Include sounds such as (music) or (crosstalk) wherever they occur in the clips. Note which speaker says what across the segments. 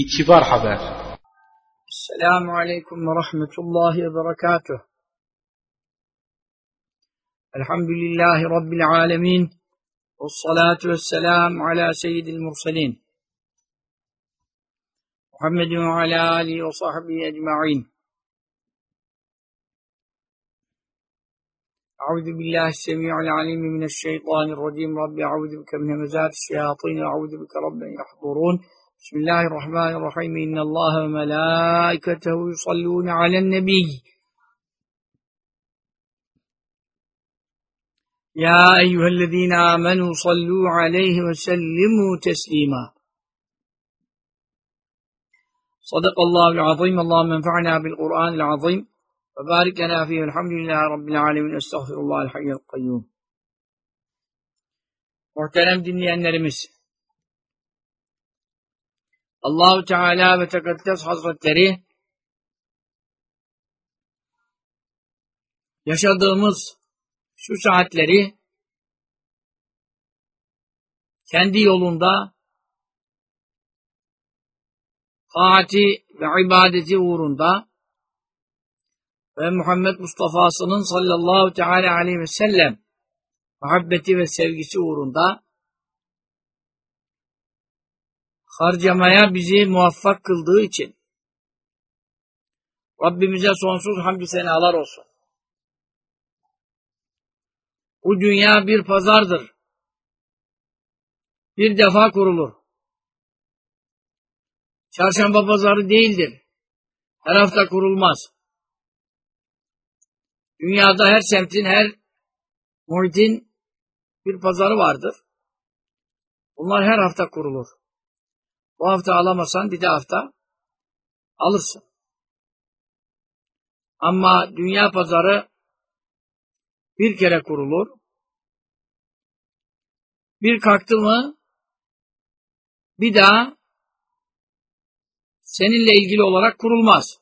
Speaker 1: İtibar Haber
Speaker 2: Esselamu Aleyküm ve Rahmetullahi ve Berekatuh. Elhamdülillahi Rabbil Alemin. Ve salatu ve selamu ala seyyidil mursalin. Muhammedin ve ala alihi ve sahbihi ecma'in. أعوذ بالله السميع العليم من الشيطان الرجيم رب أعوذ بك من همزات الشياطين أعوذ بك رب يحضرون بسم الله الرحمن الرحيم. إن الله وملائكته يصلون على النبي. يا أيها الذين آمنوا صلوا عليه وسلموا تسليما. صدق الله العظيم. اللهم انفعنا بالقرآن العظيم. وبارك لنا فيه. الحمد لله رب العالمين. أستغفر الله الحي القيوم. Muhterem dinleyenlerimiz, Allahu Teala ve Tekaddes Hazretleri yaşadığımız şu saatleri kendi yolunda taati ve ibadeti uğrunda ve Muhammed Mustafa'sının sallallahu teala aleyhi ve sellem muhabbeti ve sevgisi uğrunda harcamaya bizi muvaffak kıldığı için Rabbimize sonsuz hamdü senalar olsun. Bu dünya bir pazardır. Bir defa kurulur. Çarşamba pazarı değildir. Her hafta kurulmaz. Dünyada her semtin, her muhitin bir pazarı vardır. Bunlar her hafta kurulur. Bu hafta alamasan bir de hafta alırsın. Ama dünya pazarı bir kere kurulur. Bir kalktı mı bir daha seninle ilgili olarak kurulmaz.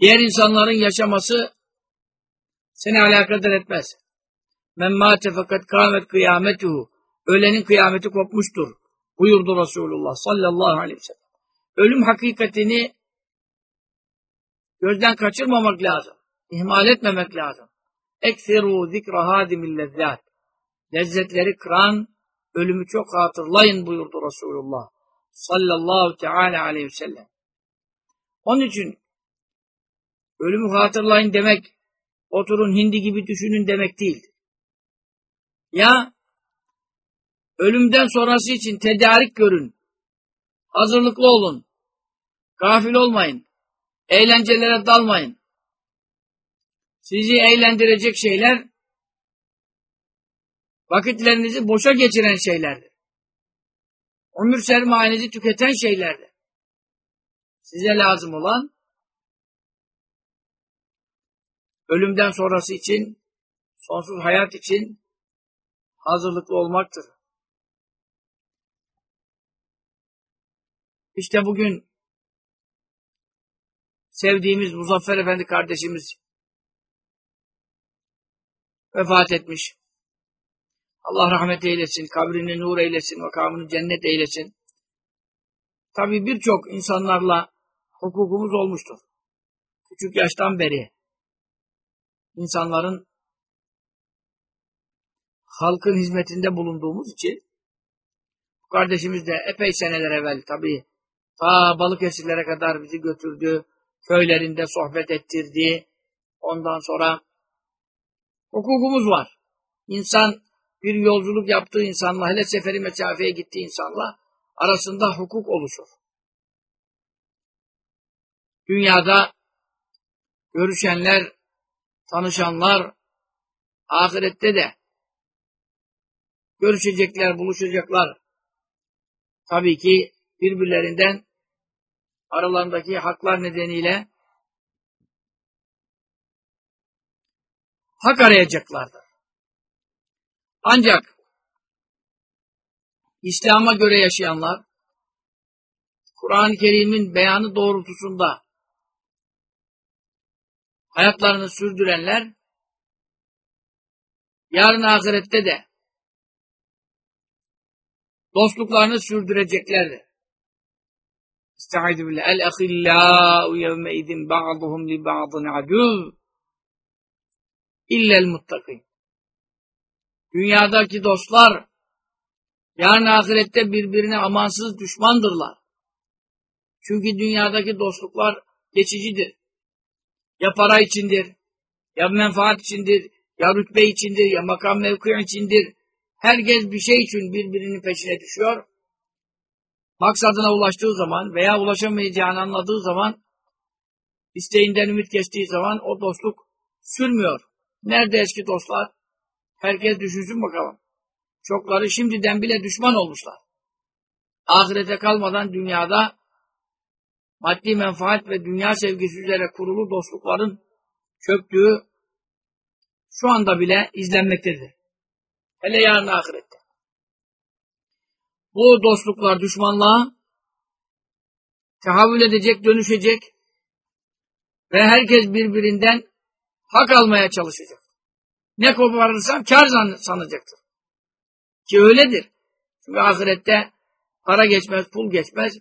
Speaker 2: Diğer insanların yaşaması seni alakadar etmez. Men mâte fakat kâmet kıyametuhu. Ölenin kıyameti kopmuştur. Buyurdu Resulullah sallallahu aleyhi ve sellem. Ölüm hakikatini gözden kaçırmamak lazım. İhmal etmemek lazım. Ekseru zikra hadimil lezzat. Lezzetleri kıran ölümü çok hatırlayın buyurdu Resulullah sallallahu teala aleyhi ve sellem. Onun için ölümü hatırlayın demek oturun hindi gibi düşünün demek değil. Ya ölümden sonrası için tedarik görün. Hazırlıklı olun. Gafil olmayın. Eğlencelere dalmayın. Sizi eğlendirecek şeyler vakitlerinizi boşa geçiren şeylerdir. Ömür sermayenizi tüketen şeylerdir. Size lazım olan ölümden sonrası için, sonsuz hayat için hazırlıklı olmaktır. İşte bugün sevdiğimiz Muzaffer Efendi kardeşimiz vefat etmiş. Allah rahmet eylesin, kabrini nur eylesin, makamını cennet eylesin. Tabi birçok insanlarla hukukumuz olmuştur. Küçük yaştan beri insanların halkın hizmetinde bulunduğumuz için kardeşimiz de epey seneler evvel tabi ta Balıkesirlere kadar bizi götürdü, köylerinde sohbet ettirdi. Ondan sonra hukukumuz var. İnsan bir yolculuk yaptığı insanla, hele seferi mesafeye gittiği insanla arasında hukuk oluşur. Dünyada görüşenler, tanışanlar ahirette de görüşecekler, buluşacaklar. Tabii ki birbirlerinden aralarındaki haklar nedeniyle hak arayacaklardır. Ancak İslam'a göre yaşayanlar Kur'an-ı Kerim'in beyanı doğrultusunda hayatlarını sürdürenler yarın ahirette de dostluklarını sürdüreceklerdir. Estaizu billah. El ahillâhu yevme idin ba'duhum li ba'dın adûv illel muttakin. Dünyadaki dostlar yarın ahirette birbirine amansız düşmandırlar. Çünkü dünyadaki dostluklar geçicidir. Ya para içindir, ya menfaat içindir, ya rütbe içindir, ya makam mevki içindir. Herkes bir şey için birbirinin peşine düşüyor. Maksadına ulaştığı zaman veya ulaşamayacağını anladığı zaman, isteğinden ümit geçtiği zaman o dostluk sürmüyor. Nerede eski dostlar? Herkes düşünsün bakalım. Çokları şimdiden bile düşman olmuşlar. Ahirete kalmadan dünyada maddi menfaat ve dünya sevgisi üzere kurulu dostlukların çöktüğü şu anda bile izlenmektedir. Hele yarın ahirette. Bu dostluklar düşmanlığa tehavül edecek, dönüşecek ve herkes birbirinden hak almaya çalışacak. Ne koparırsam kar sanacaktır. Ki öyledir. Çünkü ahirette para geçmez, pul geçmez.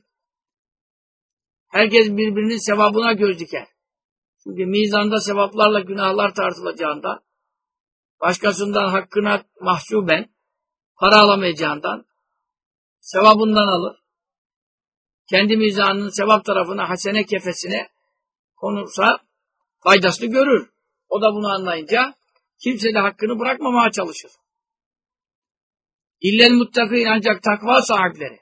Speaker 2: Herkes birbirinin sevabına göz diker. Çünkü mizanda sevaplarla günahlar tartılacağında başkasından hakkına mahcuben para alamayacağından sevabından alır. Kendi mizanının sevap tarafına, hasene kefesine konursa faydasını görür. O da bunu anlayınca kimse de hakkını bırakmamaya çalışır. İllel muttakîn ancak takva sahipleri.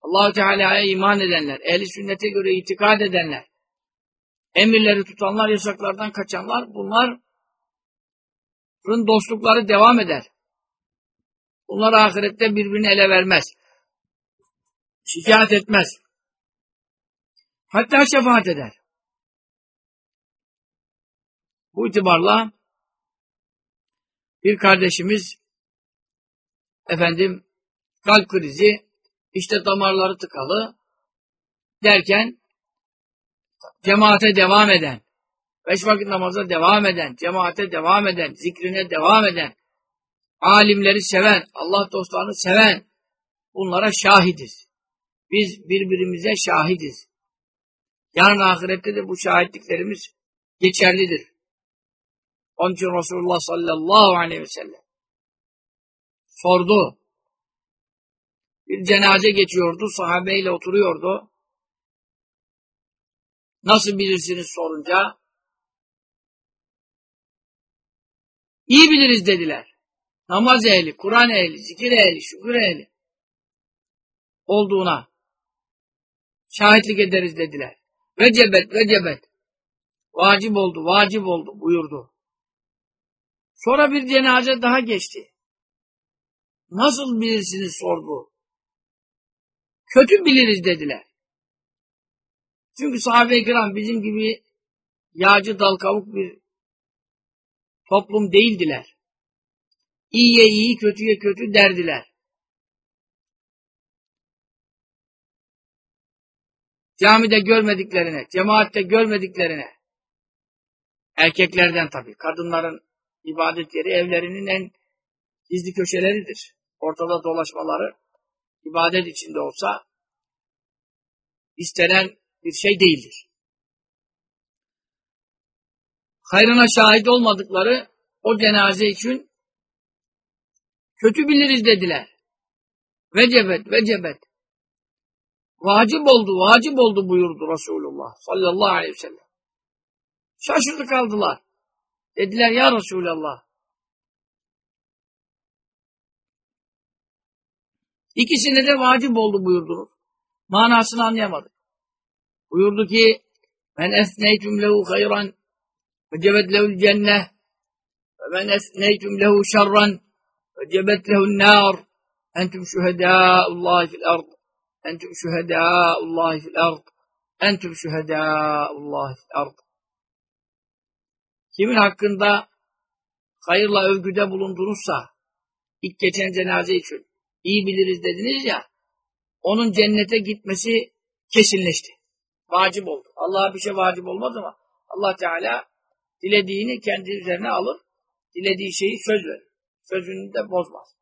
Speaker 2: Allahu Teala'ya iman edenler, ehli sünnete göre itikad edenler, emirleri tutanlar, yasaklardan kaçanlar, bunların dostlukları devam eder. Bunlar ahirette birbirini ele vermez. Şikayet etmez. Hatta şefaat eder. Bu itibarla bir kardeşimiz efendim kalp krizi işte damarları tıkalı derken cemaate devam eden beş vakit namaza devam eden cemaate devam eden zikrine devam eden alimleri seven Allah dostlarını seven bunlara şahidiz. Biz birbirimize şahidiz. Yarın ahirette de bu şahitliklerimiz geçerlidir. Onun için Resulullah sallallahu aleyhi ve sellem sordu. Bir cenaze geçiyordu, sahabeyle oturuyordu. Nasıl bilirsiniz sorunca? İyi biliriz dediler. Namaz ehli, Kur'an ehli, zikir ehli, şükür ehli olduğuna şahitlik ederiz dediler. Vecebet, vecebet. Vacip oldu, vacip oldu buyurdu. Sonra bir cenaze daha geçti. Nasıl bilirsiniz sordu. Kötü biliriz dediler. Çünkü sahabe-i kiram bizim gibi yağcı dal kavuk bir toplum değildiler. İyiye iyi, kötüye kötü derdiler. Camide görmediklerine, cemaatte görmediklerine, erkeklerden tabii, kadınların ibadet yeri evlerinin en gizli köşeleridir. Ortada dolaşmaları ibadet içinde olsa istenen bir şey değildir. Hayrına şahit olmadıkları o cenaze için kötü biliriz dediler. Vecebet, vecebet. Vacip oldu, vacip oldu buyurdu Resulullah sallallahu aleyhi ve sellem. Şaşırdı kaldılar. Dediler ya Resulallah. İkisine de vacip oldu buyurdunuz. Manasını anlayamadık. Buyurdu ki men esneytum lehu hayran vecebet lehul cenneh ve men esneytum lehu şerran vecebet lehun nar entum şühedâullâhi fil ard entum şühedâullâhi fil ard entum şühedâullâhi fil ard kimin hakkında hayırla övgüde bulundunuzsa ilk geçen cenaze için iyi biliriz dediniz ya onun cennete gitmesi kesinleşti. Vacip oldu. Allah'a bir şey vacip olmaz ama Allah Teala dilediğini kendi üzerine alır. Dilediği şeyi söz verir. Sözünü de bozmaz.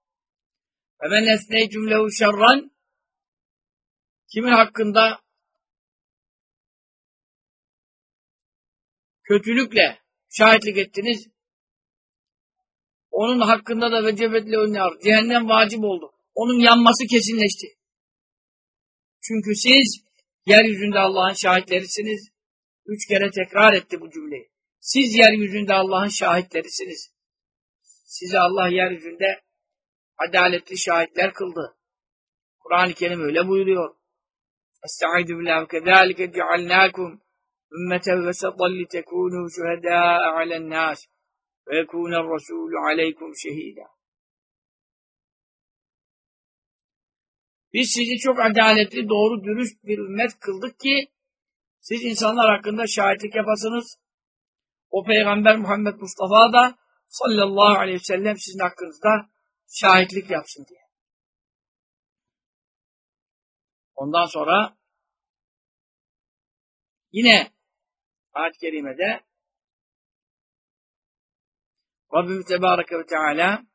Speaker 2: Ve men esneytüm lehu şerran kimin hakkında kötülükle şahitlik ettiniz onun hakkında da vecebetle önler. Cehennem vacip oldu. Onun yanması kesinleşti. Çünkü siz yeryüzünde Allah'ın şahitlerisiniz. Üç kere tekrar etti bu cümleyi. Siz yeryüzünde Allah'ın şahitlerisiniz. Sizi Allah yeryüzünde adaletli şahitler kıldı. Kur'an-ı Kerim öyle buyuruyor. Estaizu billahi kezalike cealnakum ümmeten vesetan litekûnû şuhedâ'a alennâs ve yekûner rasûlü aleykum şehîdâ. Biz sizi çok adaletli, doğru, dürüst bir ümmet kıldık ki siz insanlar hakkında şahitlik yapasınız. O Peygamber Muhammed Mustafa da sallallahu aleyhi ve sellem sizin hakkınızda şahitlik yapsın diye. Ondan sonra yine ayet-i kerimede Rabbimiz Tebareke ve Teala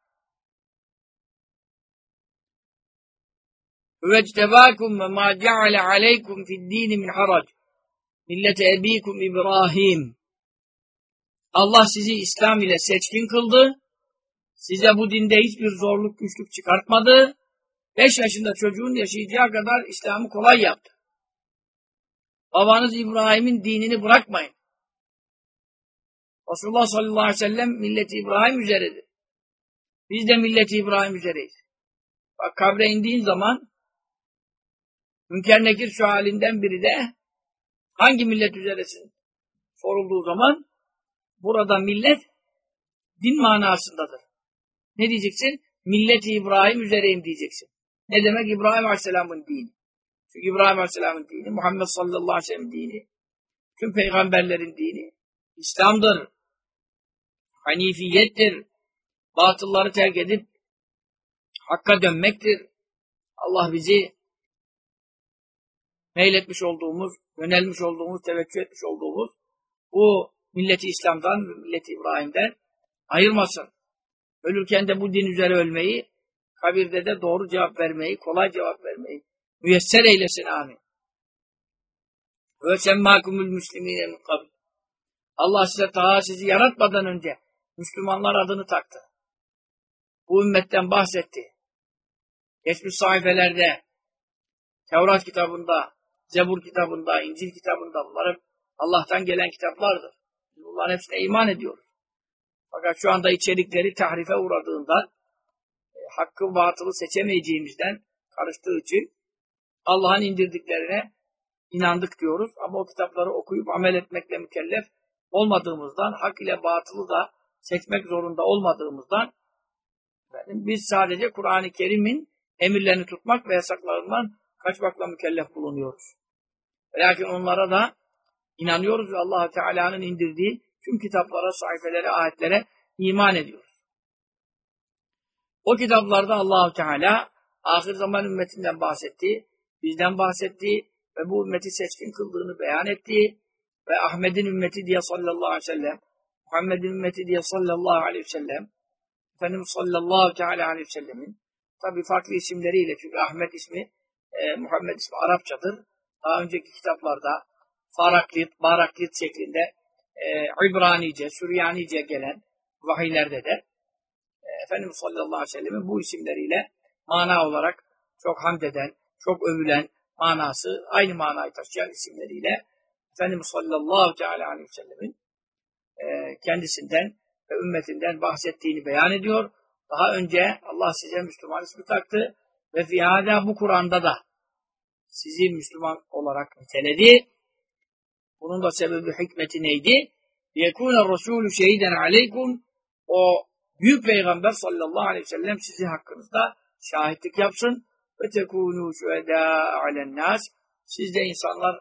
Speaker 2: Hüvectebâkum ve mâ ceale aleykum fi'd-dîni min harac millete ebikum İbrahim Allah sizi İslam ile seçkin kıldı. Size bu dinde hiçbir zorluk, güçlük çıkartmadı. Beş yaşında çocuğun yaşayacağı kadar İslam'ı kolay yaptı. Babanız İbrahim'in dinini bırakmayın. Resulullah sallallahu aleyhi ve sellem milleti İbrahim üzeredir. Biz de milleti İbrahim üzereyiz. Bak kabre indiğin zaman Münker Nekir şu halinden biri de hangi millet üzeresin sorulduğu zaman burada millet din manasındadır. Ne diyeceksin? Milleti İbrahim üzereyim diyeceksin. Ne demek İbrahim Aleyhisselam'ın dini? Çünkü İbrahim Aleyhisselam'ın dini, Muhammed sallallahu aleyhi ve sellem dini, tüm peygamberlerin dini İslam'dır. Hanifiyettir. Batılları terk edip hakka dönmektir. Allah bizi meyletmiş olduğumuz, yönelmiş olduğumuz, teveccüh etmiş olduğumuz bu milleti İslam'dan milleti İbrahim'den ayırmasın. Ölürken de bu din üzere ölmeyi, kabirde de doğru cevap vermeyi, kolay cevap vermeyi müyesser eylesin amin. Ve semmâkumul müslimîne min kabl. Allah size daha sizi yaratmadan önce Müslümanlar adını taktı. Bu ümmetten bahsetti. Geçmiş sayfelerde, Tevrat kitabında, Zebur kitabında, İncil kitabında bunlar hep Allah'tan gelen kitaplardır. Bunların hepsine iman ediyoruz. Fakat şu anda içerikleri tahrife uğradığında e, hakkı batılı seçemeyeceğimizden karıştığı için Allah'ın indirdiklerine inandık diyoruz. Ama o kitapları okuyup amel etmekle mükellef olmadığımızdan, hak ile batılı da seçmek zorunda olmadığımızdan efendim, biz sadece Kur'an-ı Kerim'in emirlerini tutmak ve yasaklarından kaçmakla mükellef bulunuyoruz. Lakin onlara da inanıyoruz ve allah Teala'nın indirdiği tüm kitaplara, sayfelere, ayetlere iman ediyoruz. O kitaplarda allah Teala ahir zaman ümmetinden bahsetti, bizden bahsetti ve bu ümmeti seçkin kıldığını beyan etti ve Ahmet'in ümmeti diye sallallahu aleyhi ve sellem, Muhammed'in ümmeti diye sallallahu aleyhi ve sellem, Efendimiz sallallahu teala aleyhi ve sellemin tabi farklı isimleriyle çünkü Ahmet ismi, e, Muhammed ismi Arapçadır. Daha önceki kitaplarda Faraklit, Baraklit şeklinde e, İbranice, Süryanice gelen vahiylerde de e, Efendimiz sallallahu aleyhi ve sellemin bu isimleriyle mana olarak çok hamd eden, çok övülen manası, aynı manayı taşıyan isimleriyle Efendimiz sallallahu teala aleyhi ve sellemin e, kendisinden ve ümmetinden bahsettiğini beyan ediyor. Daha önce Allah size Müslüman ismi taktı ve fihada bu Kur'an'da da sizi Müslüman olarak niteledi. Bunun da sebebi hikmeti neydi? يَكُونَ الرَّسُولُ شَهِدًا عَلَيْكُمْ O büyük peygamber sallallahu aleyhi ve sellem sizin hakkınızda şahitlik yapsın. Ve tekûnû şühedâ alennâs. Siz de insanlar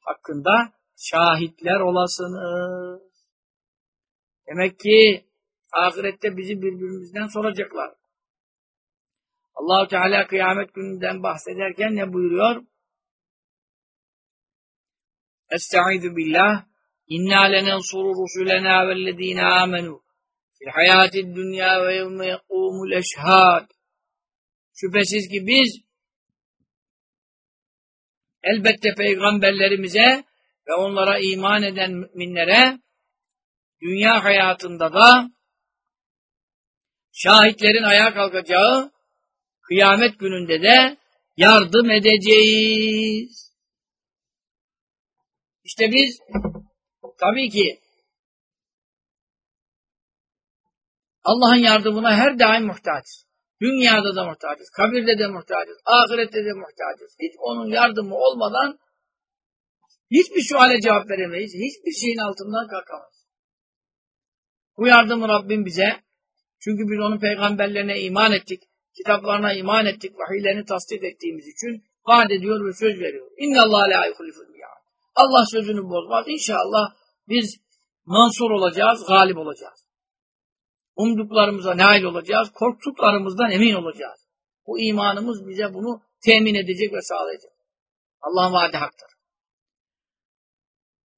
Speaker 2: hakkında şahitler olasınız. Demek ki ahirette bizi birbirimizden soracaklar. Allahu Teala kıyamet gününden bahsederken ne buyuruyor? Estaizu billah İnna lenensuru rusulena vellezine amenu fil hayatid dünya ve yevme yekumul eşhad Şüphesiz ki biz elbette peygamberlerimize ve onlara iman eden müminlere dünya hayatında da şahitlerin ayağa kalkacağı kıyamet gününde de yardım edeceğiz. İşte biz tabii ki Allah'ın yardımına her daim muhtaçız. Dünyada da muhtaçız, kabirde de muhtaçız, ahirette de muhtaçız. Hiç onun yardımı olmadan hiçbir suale cevap veremeyiz, hiçbir şeyin altından kalkamayız. Bu yardımı Rabbim bize, çünkü biz onun peygamberlerine iman ettik, kitaplarına iman ettik, vahiylerini tasdik ettiğimiz için vaat ediyor ve söz veriyor. İnne Allah la yuhliful Allah sözünü bozmaz. İnşallah biz mansur olacağız, galip olacağız. Umduklarımıza nail olacağız, korktuklarımızdan emin olacağız. Bu imanımız bize bunu temin edecek ve sağlayacak. Allah'ın vaadi haktır.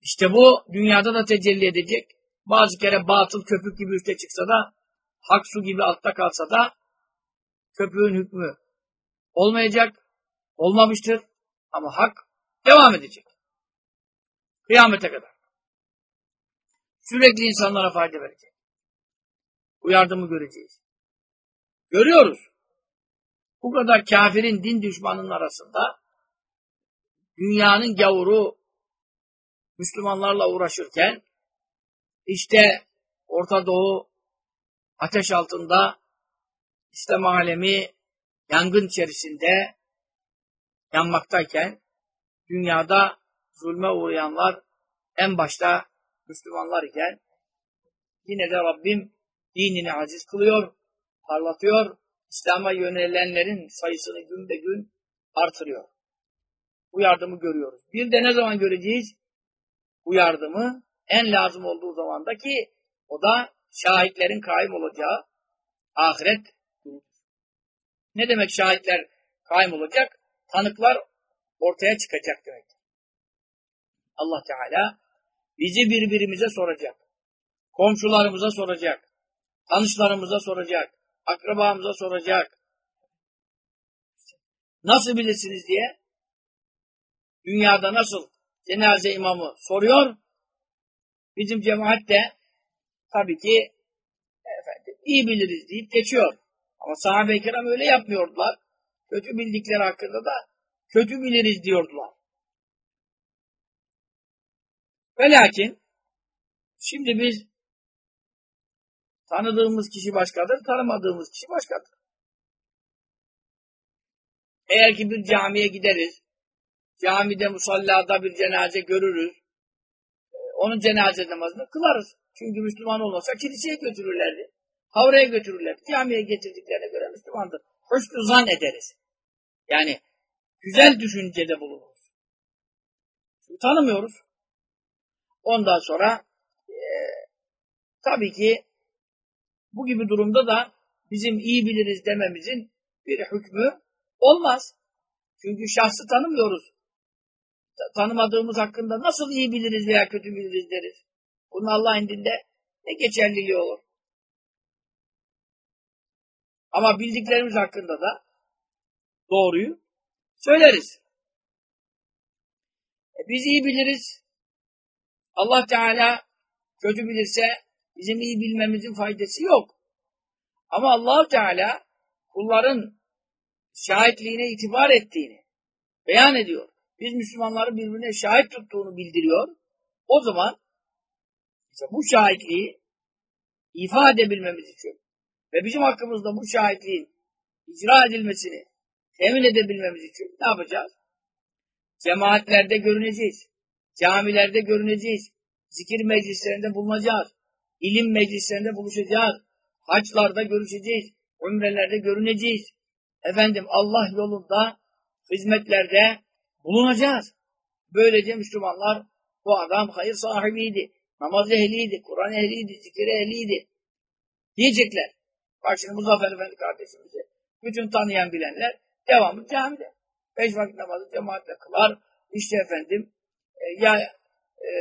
Speaker 2: İşte bu dünyada da tecelli edecek. Bazı kere batıl köpük gibi üste çıksa da, hak su gibi altta kalsa da, köpüğün hükmü olmayacak, olmamıştır. Ama hak devam edecek. Kıyamete kadar. Sürekli insanlara fayda verecek. Bu yardımı göreceğiz. Görüyoruz. Bu kadar kafirin, din düşmanının arasında dünyanın gavuru Müslümanlarla uğraşırken işte Orta Doğu ateş altında İslam alemi yangın içerisinde yanmaktayken dünyada zulme uğrayanlar en başta Müslümanlar iken yine de Rabbim dinini aziz kılıyor, parlatıyor, İslam'a yönelenlerin sayısını gün be gün artırıyor. Bu yardımı görüyoruz. Bir de ne zaman göreceğiz? Bu yardımı en lazım olduğu zamanda ki o da şahitlerin kaim olacağı ahiret Ne demek şahitler kaim olacak? Tanıklar ortaya çıkacak demek. Allah Teala bizi birbirimize soracak. Komşularımıza soracak. Tanışlarımıza soracak. Akrabamıza soracak. Nasıl bilirsiniz diye dünyada nasıl cenaze imamı soruyor. Bizim cemaat de tabii ki efendim, iyi biliriz deyip geçiyor. Ama sahabe-i kiram öyle yapmıyordular. Kötü bildikleri hakkında da kötü biliriz diyordular. Ve lakin şimdi biz tanıdığımız kişi başkadır, tanımadığımız kişi başkadır. Eğer ki bir camiye gideriz, camide musallada bir cenaze görürüz, e, onun cenaze namazını kılarız. Çünkü Müslüman olmasa kiliseye götürürlerdi. Havraya götürürlerdi. Camiye getirdiklerine göre Müslümandır. Hoşlu zan ederiz. Yani güzel düşüncede bulunuruz. Tanımıyoruz. Ondan sonra e, tabii ki bu gibi durumda da bizim iyi biliriz dememizin bir hükmü olmaz. Çünkü şahsı tanımıyoruz. Tanımadığımız hakkında nasıl iyi biliriz veya kötü biliriz deriz. Bunun Allah indinde ne geçerliliği olur. Ama bildiklerimiz hakkında da doğruyu söyleriz. E biz iyi biliriz. Allah Teala kötü bilirse bizim iyi bilmemizin faydası yok. Ama allah Teala kulların şahitliğine itibar ettiğini beyan ediyor. Biz Müslümanları birbirine şahit tuttuğunu bildiriyor. O zaman işte bu şahitliği ifade edebilmemiz için ve bizim hakkımızda bu şahitliğin icra edilmesini temin edebilmemiz için ne yapacağız? Cemaatlerde görüneceğiz. Camilerde görüneceğiz. Zikir meclislerinde bulunacağız. İlim meclislerinde buluşacağız. Haçlarda görüşeceğiz. Umrelerde görüneceğiz. Efendim Allah yolunda hizmetlerde bulunacağız. Böylece Müslümanlar bu adam hayır sahibiydi. Namaz ehliydi, Kur'an ehliydi, zikir ehliydi. Diyecekler. Şimdi Muzaffer Efendi kardeşimizi bütün tanıyan bilenler devamlı camide. Beş vakit namazı cemaatle kılar. İşte efendim ya e,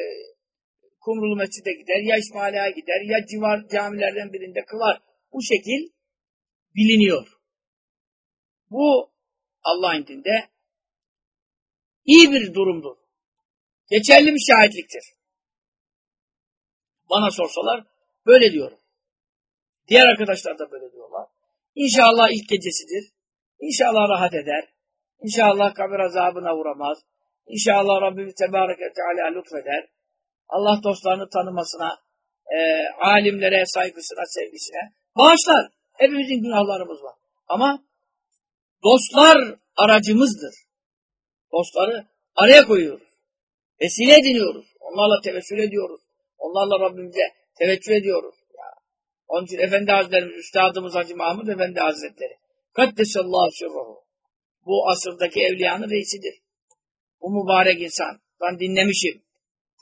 Speaker 2: Kumrulu Mescid'e gider, ya İsmaila'ya gider, ya civar camilerden birinde kılar. Bu şekil biliniyor. Bu Allah indinde iyi bir durumdur. Geçerli bir şahitliktir. Bana sorsalar böyle diyorum. Diğer arkadaşlar da böyle diyorlar. İnşallah ilk gecesidir. İnşallah rahat eder. İnşallah kabir azabına uğramaz. İnşallah Rabbimiz Tebarek ve Teala lütfeder. Allah dostlarını tanımasına, e, alimlere saygısına, sevgisine bağışlar. Hepimizin günahlarımız var. Ama dostlar aracımızdır. Dostları araya koyuyoruz. Vesile ediniyoruz. Onlarla tevessül ediyoruz. Onlarla Rabbimize teveccüh ediyoruz. Ya. Onun için Efendi Hazretlerimiz, Üstadımız Hacı Mahmud Efendi Hazretleri. Kaddesallahu sürruhu. Bu asırdaki evliyanın reisidir. Bu mübarek insan. Ben dinlemişim.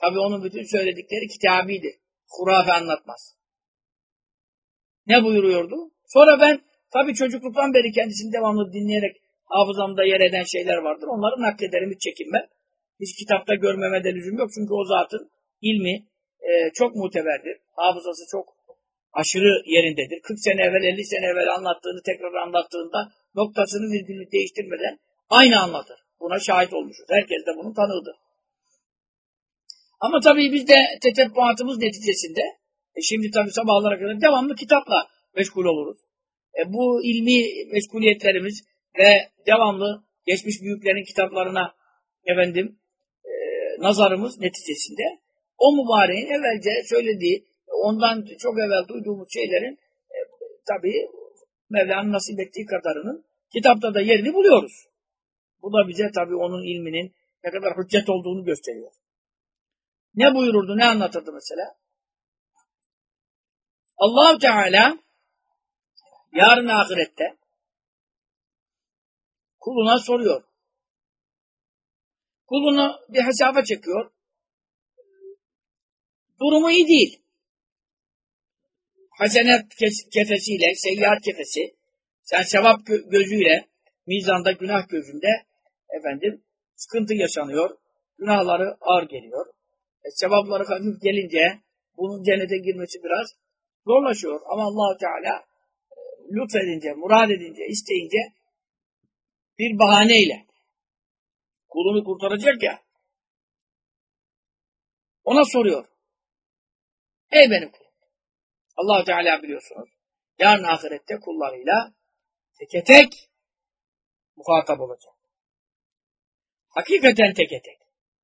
Speaker 2: Tabi onun bütün söyledikleri kitabidir. Hurafe anlatmaz. Ne buyuruyordu? Sonra ben tabi çocukluktan beri kendisini devamlı dinleyerek hafızamda yer eden şeyler vardır. Onları naklederim hiç çekinmem. Hiç kitapta görmeme de lüzum yok. Çünkü o zatın ilmi e, çok muteberdir. Hafızası çok aşırı yerindedir. 40 sene evvel, 50 sene evvel anlattığını tekrar anlattığında noktasını virgülünü değiştirmeden aynı anlatır. Buna şahit olmuşuz. Herkes de bunun tanığıdır. Ama tabii biz de tetebbuatımız neticesinde e şimdi tabii sabahlara kadar devamlı kitapla meşgul oluruz. E bu ilmi meşguliyetlerimiz ve devamlı geçmiş büyüklerin kitaplarına efendim e, nazarımız neticesinde o mübareğin evvelce söylediği ondan çok evvel duyduğumuz şeylerin e, tabii Mevla'nın nasip ettiği kadarının kitapta da yerini buluyoruz. Bu da bize tabii onun ilminin ne kadar hüccet olduğunu gösteriyor. Ne buyururdu, ne anlatırdı mesela? allah Teala yarın ahirette kuluna soruyor. Kulunu bir hesaba çekiyor. Durumu iyi değil. Hasenet kefesiyle, seyyar kefesi, sen sevap gözüyle, mizanda günah gözünde efendim sıkıntı yaşanıyor. Günahları ağır geliyor. E, sevapları hafif gelince bunun cennete girmesi biraz zorlaşıyor. Ama allah Teala e, lütfedince, murad edince, isteyince bir bahaneyle kulunu kurtaracak ya ona soruyor. Ey benim kulum. allah Teala biliyorsunuz yarın ahirette kullarıyla teke tek muhatap olacak. Hakikaten teke tek.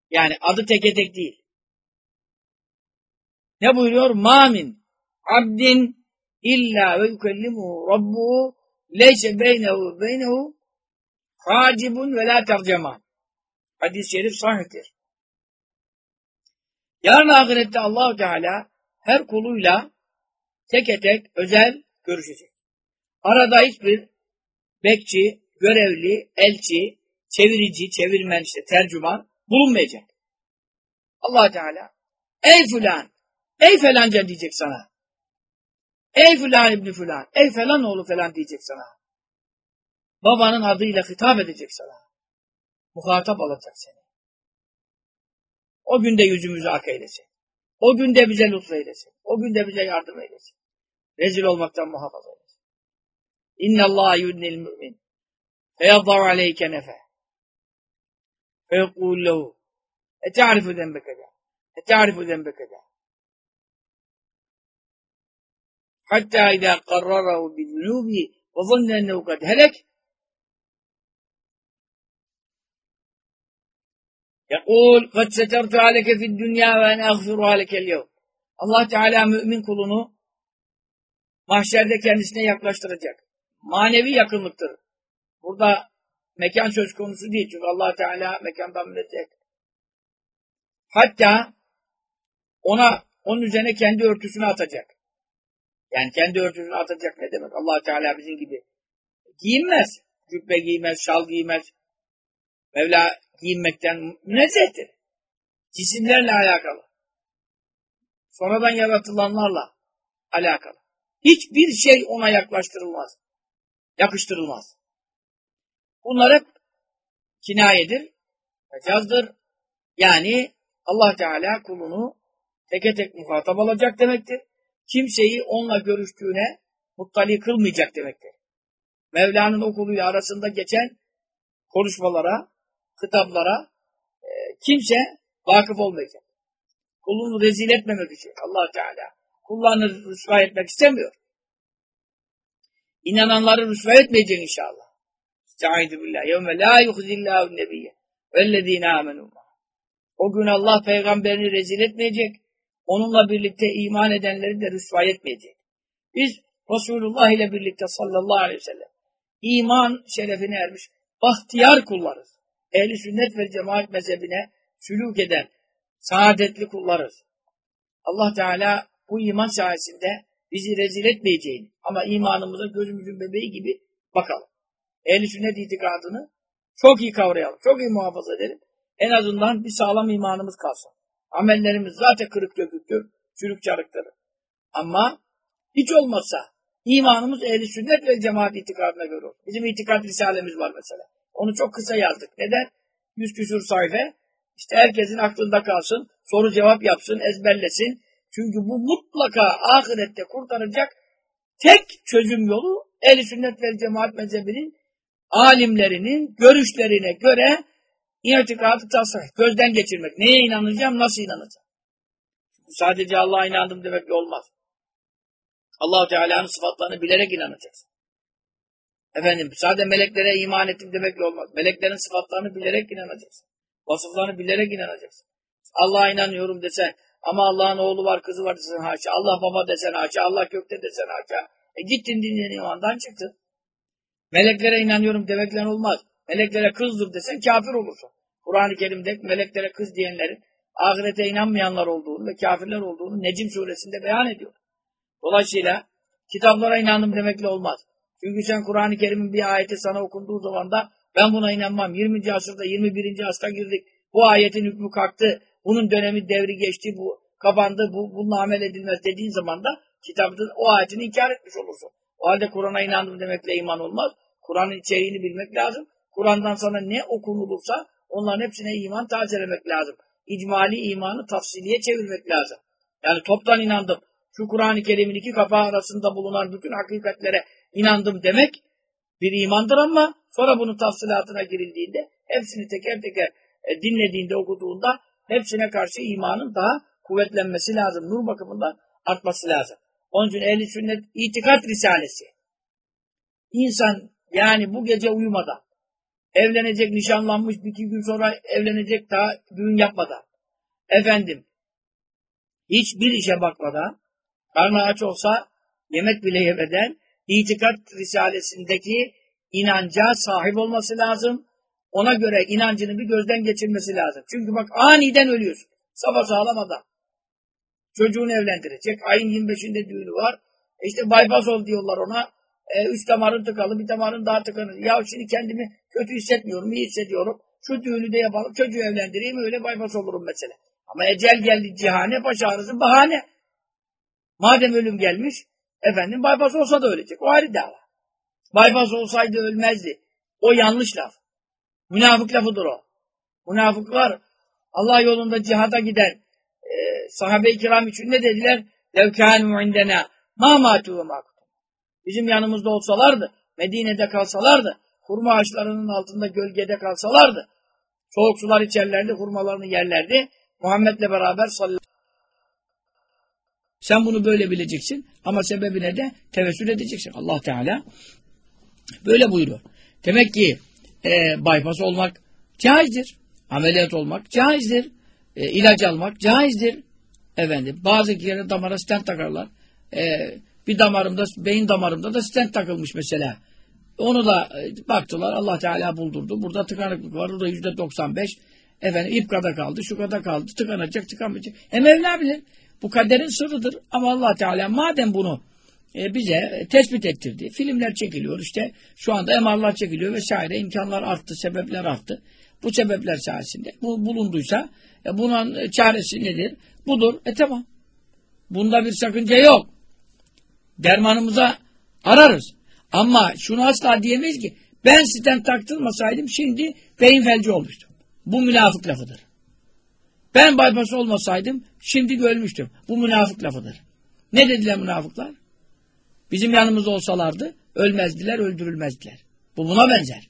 Speaker 2: Yani adı teke tek değil. Ne buyuruyor? Mamin abdin illa ve yukellimuhu rabbuhu leyse beynehu beynehu hacibun ve la terceman. Hadis-i şerif sahihtir. Yarın ahirette allah Teala her kuluyla teke tek özel görüşecek. Arada hiçbir bekçi, görevli, elçi, çevirici, çevirmen işte tercüman bulunmayacak. allah Teala ey filan, ey falanca diyecek sana. Ey filan ibni filan, ey falan oğlu falan diyecek sana. Babanın adıyla hitap edecek sana. Muhatap alacak seni. O günde yüzümüzü ak eylesin. O günde bize lütfeylesin. O günde bize yardım eylesin. Rezil olmaktan muhafaza eylesin. İnne Allah yudnil mümin. Feyaddaru aleyke nefe. Feyekul lehu. E ta'rifu zenbeke de. E ta'rifu zenbeke de. Hatta idâ karrarahu bidnûbi ve zenne ennehu kad helek يقول قد سترت عليك في الدنيا وأنا أغفرها لك اليوم Allah Teala mümin kulunu mahşerde kendisine yaklaştıracak. Manevi yakınlıktır. Burada mekan söz konusu değil. Çünkü allah Teala mekandan münezzeh. Hatta ona onun üzerine kendi örtüsünü atacak. Yani kendi örtüsünü atacak ne demek? allah Teala bizim gibi giyinmez. Cübbe giymez, şal giymez. Mevla giyinmekten münezzehtir. Cisimlerle alakalı. Sonradan yaratılanlarla alakalı. Hiçbir şey ona yaklaştırılmaz. Yakıştırılmaz. Bunlar hep kinayedir, mecazdır. Yani Allah Teala kulunu teke tek muhatap alacak demektir. Kimseyi onunla görüştüğüne muttali kılmayacak demektir. Mevla'nın okuluyla arasında geçen konuşmalara, kitaplara e, kimse vakıf olmayacak. Kulunu rezil etmemek için allah Teala kullarını rüsva etmek istemiyor. İnananları rüsva etmeyecek inşallah. Estaizu billah. Yevme la yuhzillahu nebiyye vellezine amenu. O gün Allah peygamberini rezil etmeyecek. Onunla birlikte iman edenleri de rüsva etmeyecek. Biz Resulullah ile birlikte sallallahu aleyhi ve sellem iman şerefine ermiş bahtiyar kullarız. Ehli sünnet ve cemaat mezhebine sülük eden saadetli kullarız. Allah Teala bu iman sayesinde bizi rezil etmeyeceğini ama imanımıza gözümüzün bebeği gibi bakalım. Ehli sünnet itikadını çok iyi kavrayalım, çok iyi muhafaza edelim. En azından bir sağlam imanımız kalsın. Amellerimiz zaten kırık döküktür, çürük çarıktır. Ama hiç olmazsa imanımız ehli sünnet ve cemaat itikadına göre olur. Bizim itikat risalemiz var mesela. Onu çok kısa yazdık. Neden? Yüz küsur sayfa. İşte herkesin aklında kalsın, soru cevap yapsın, ezberlesin. Çünkü bu mutlaka ahirette kurtaracak tek çözüm yolu ehl sünnet ve cemaat mezhebinin alimlerinin görüşlerine göre itikadı tasavvuf, gözden geçirmek. Neye inanacağım, nasıl inanacağım? Sadece Allah'a inandım demekle olmaz. allah Teala'nın sıfatlarını bilerek inanacaksın. Efendim, sadece meleklere iman ettim demekle olmaz. Meleklerin sıfatlarını bilerek inanacaksın. Vasıflarını bilerek inanacaksın. Allah'a inanıyorum desen, ama Allah'ın oğlu var, kızı var desen haşa. Allah baba desen haşa. Allah gökte desen haşa. E gittin dinleyen imandan çıktın. Meleklere inanıyorum demekle olmaz. Meleklere kızdır desen kafir olursun. Kur'an-ı Kerim'de meleklere kız diyenlerin ahirete inanmayanlar olduğunu ve kafirler olduğunu Necim suresinde beyan ediyor. Dolayısıyla kitaplara inandım demekle olmaz. Çünkü sen Kur'an-ı Kerim'in bir ayeti sana okunduğu zaman da ben buna inanmam. 20. asırda 21. asra girdik. Bu ayetin hükmü kalktı. Bunun dönemi devri geçti. Bu kapandı. Bu, bununla amel edilmez dediğin zaman da kitabın o ayetini inkar etmiş olursun. O halde Kur'an'a inandım demekle iman olmaz. Kur'an'ın içeriğini bilmek lazım. Kur'an'dan sana ne okunulursa onların hepsine iman tazelemek lazım. İcmali imanı tafsiliye çevirmek lazım. Yani toptan inandım. Şu Kur'an-ı Kerim'in iki kapağı arasında bulunan bütün hakikatlere inandım demek bir imandır ama sonra bunun tafsilatına girildiğinde hepsini teker teker e, dinlediğinde, okuduğunda hepsine karşı imanın daha kuvvetlenmesi lazım. Nur bakımından artması lazım. Onun için ehli sünnet itikat risalesi. İnsan yani bu gece uyumadan evlenecek, nişanlanmış, bir iki gün sonra evlenecek daha düğün yapmadan efendim hiçbir işe bakmadan karnı aç olsa yemek bile yemeden itikat risalesindeki inanca sahip olması lazım. Ona göre inancını bir gözden geçirmesi lazım. Çünkü bak aniden ölüyorsun. Sabah sağlam adam. Çocuğunu evlendirecek. Ayın 25'inde düğünü var. E işte bypass ol diyorlar ona. E, üç damarın tıkalı, bir damarın daha tıkanır. Ya şimdi kendimi kötü hissetmiyorum, iyi hissediyorum. Şu düğünü de yapalım, çocuğu evlendireyim, öyle bypass olurum mesela. Ama ecel geldi cihane, baş ağrısı bahane. Madem ölüm gelmiş, efendim bypass olsa da ölecek. O ayrı dava. Bypass olsaydı ölmezdi. O yanlış laf. Münafık lafıdır o. Münafıklar Allah yolunda cihada giden e, sahabe-i kiram için ne dediler? لَوْ indena matu ve Bizim yanımızda olsalardı, Medine'de kalsalardı, hurma ağaçlarının altında gölgede kalsalardı, soğuk sular içerlerdi, hurmalarını yerlerdi, Muhammed'le beraber sallallahu sen bunu böyle bileceksin ama sebebine de tevessül edeceksin. Allah Teala böyle buyuruyor. Demek ki e, bypass olmak caizdir. Ameliyat olmak caizdir. E, ilaç almak caizdir. Efendim, bazı kere damara stent takarlar. E, bir damarımda, beyin damarımda da stent takılmış mesela. Onu da e, baktılar. Allah Teala buldurdu. Burada tıkanıklık var. Burada yüzde 95. Efendim ip kadar kaldı. Şu kadar kaldı. Tıkanacak, tıkanmayacak. E Mevla bilir. Bu kaderin sırrıdır. Ama Allah Teala madem bunu e, bize tespit ettirdi. Filmler çekiliyor işte. Şu anda MR'lar çekiliyor vesaire. imkanlar arttı, sebepler arttı. Bu sebepler sayesinde bu bulunduysa e, bunun çaresi nedir? Budur. E tamam. Bunda bir sakınca yok. Dermanımıza ararız. Ama şunu asla diyemeyiz ki ben stent taktırmasaydım şimdi beyin felci olmuştum. Bu münafık lafıdır. Ben bypass olmasaydım şimdi ölmüştüm. Bu münafık lafıdır. Ne dediler münafıklar? Bizim yanımızda olsalardı ölmezdiler, öldürülmezdiler. Bu buna benzer.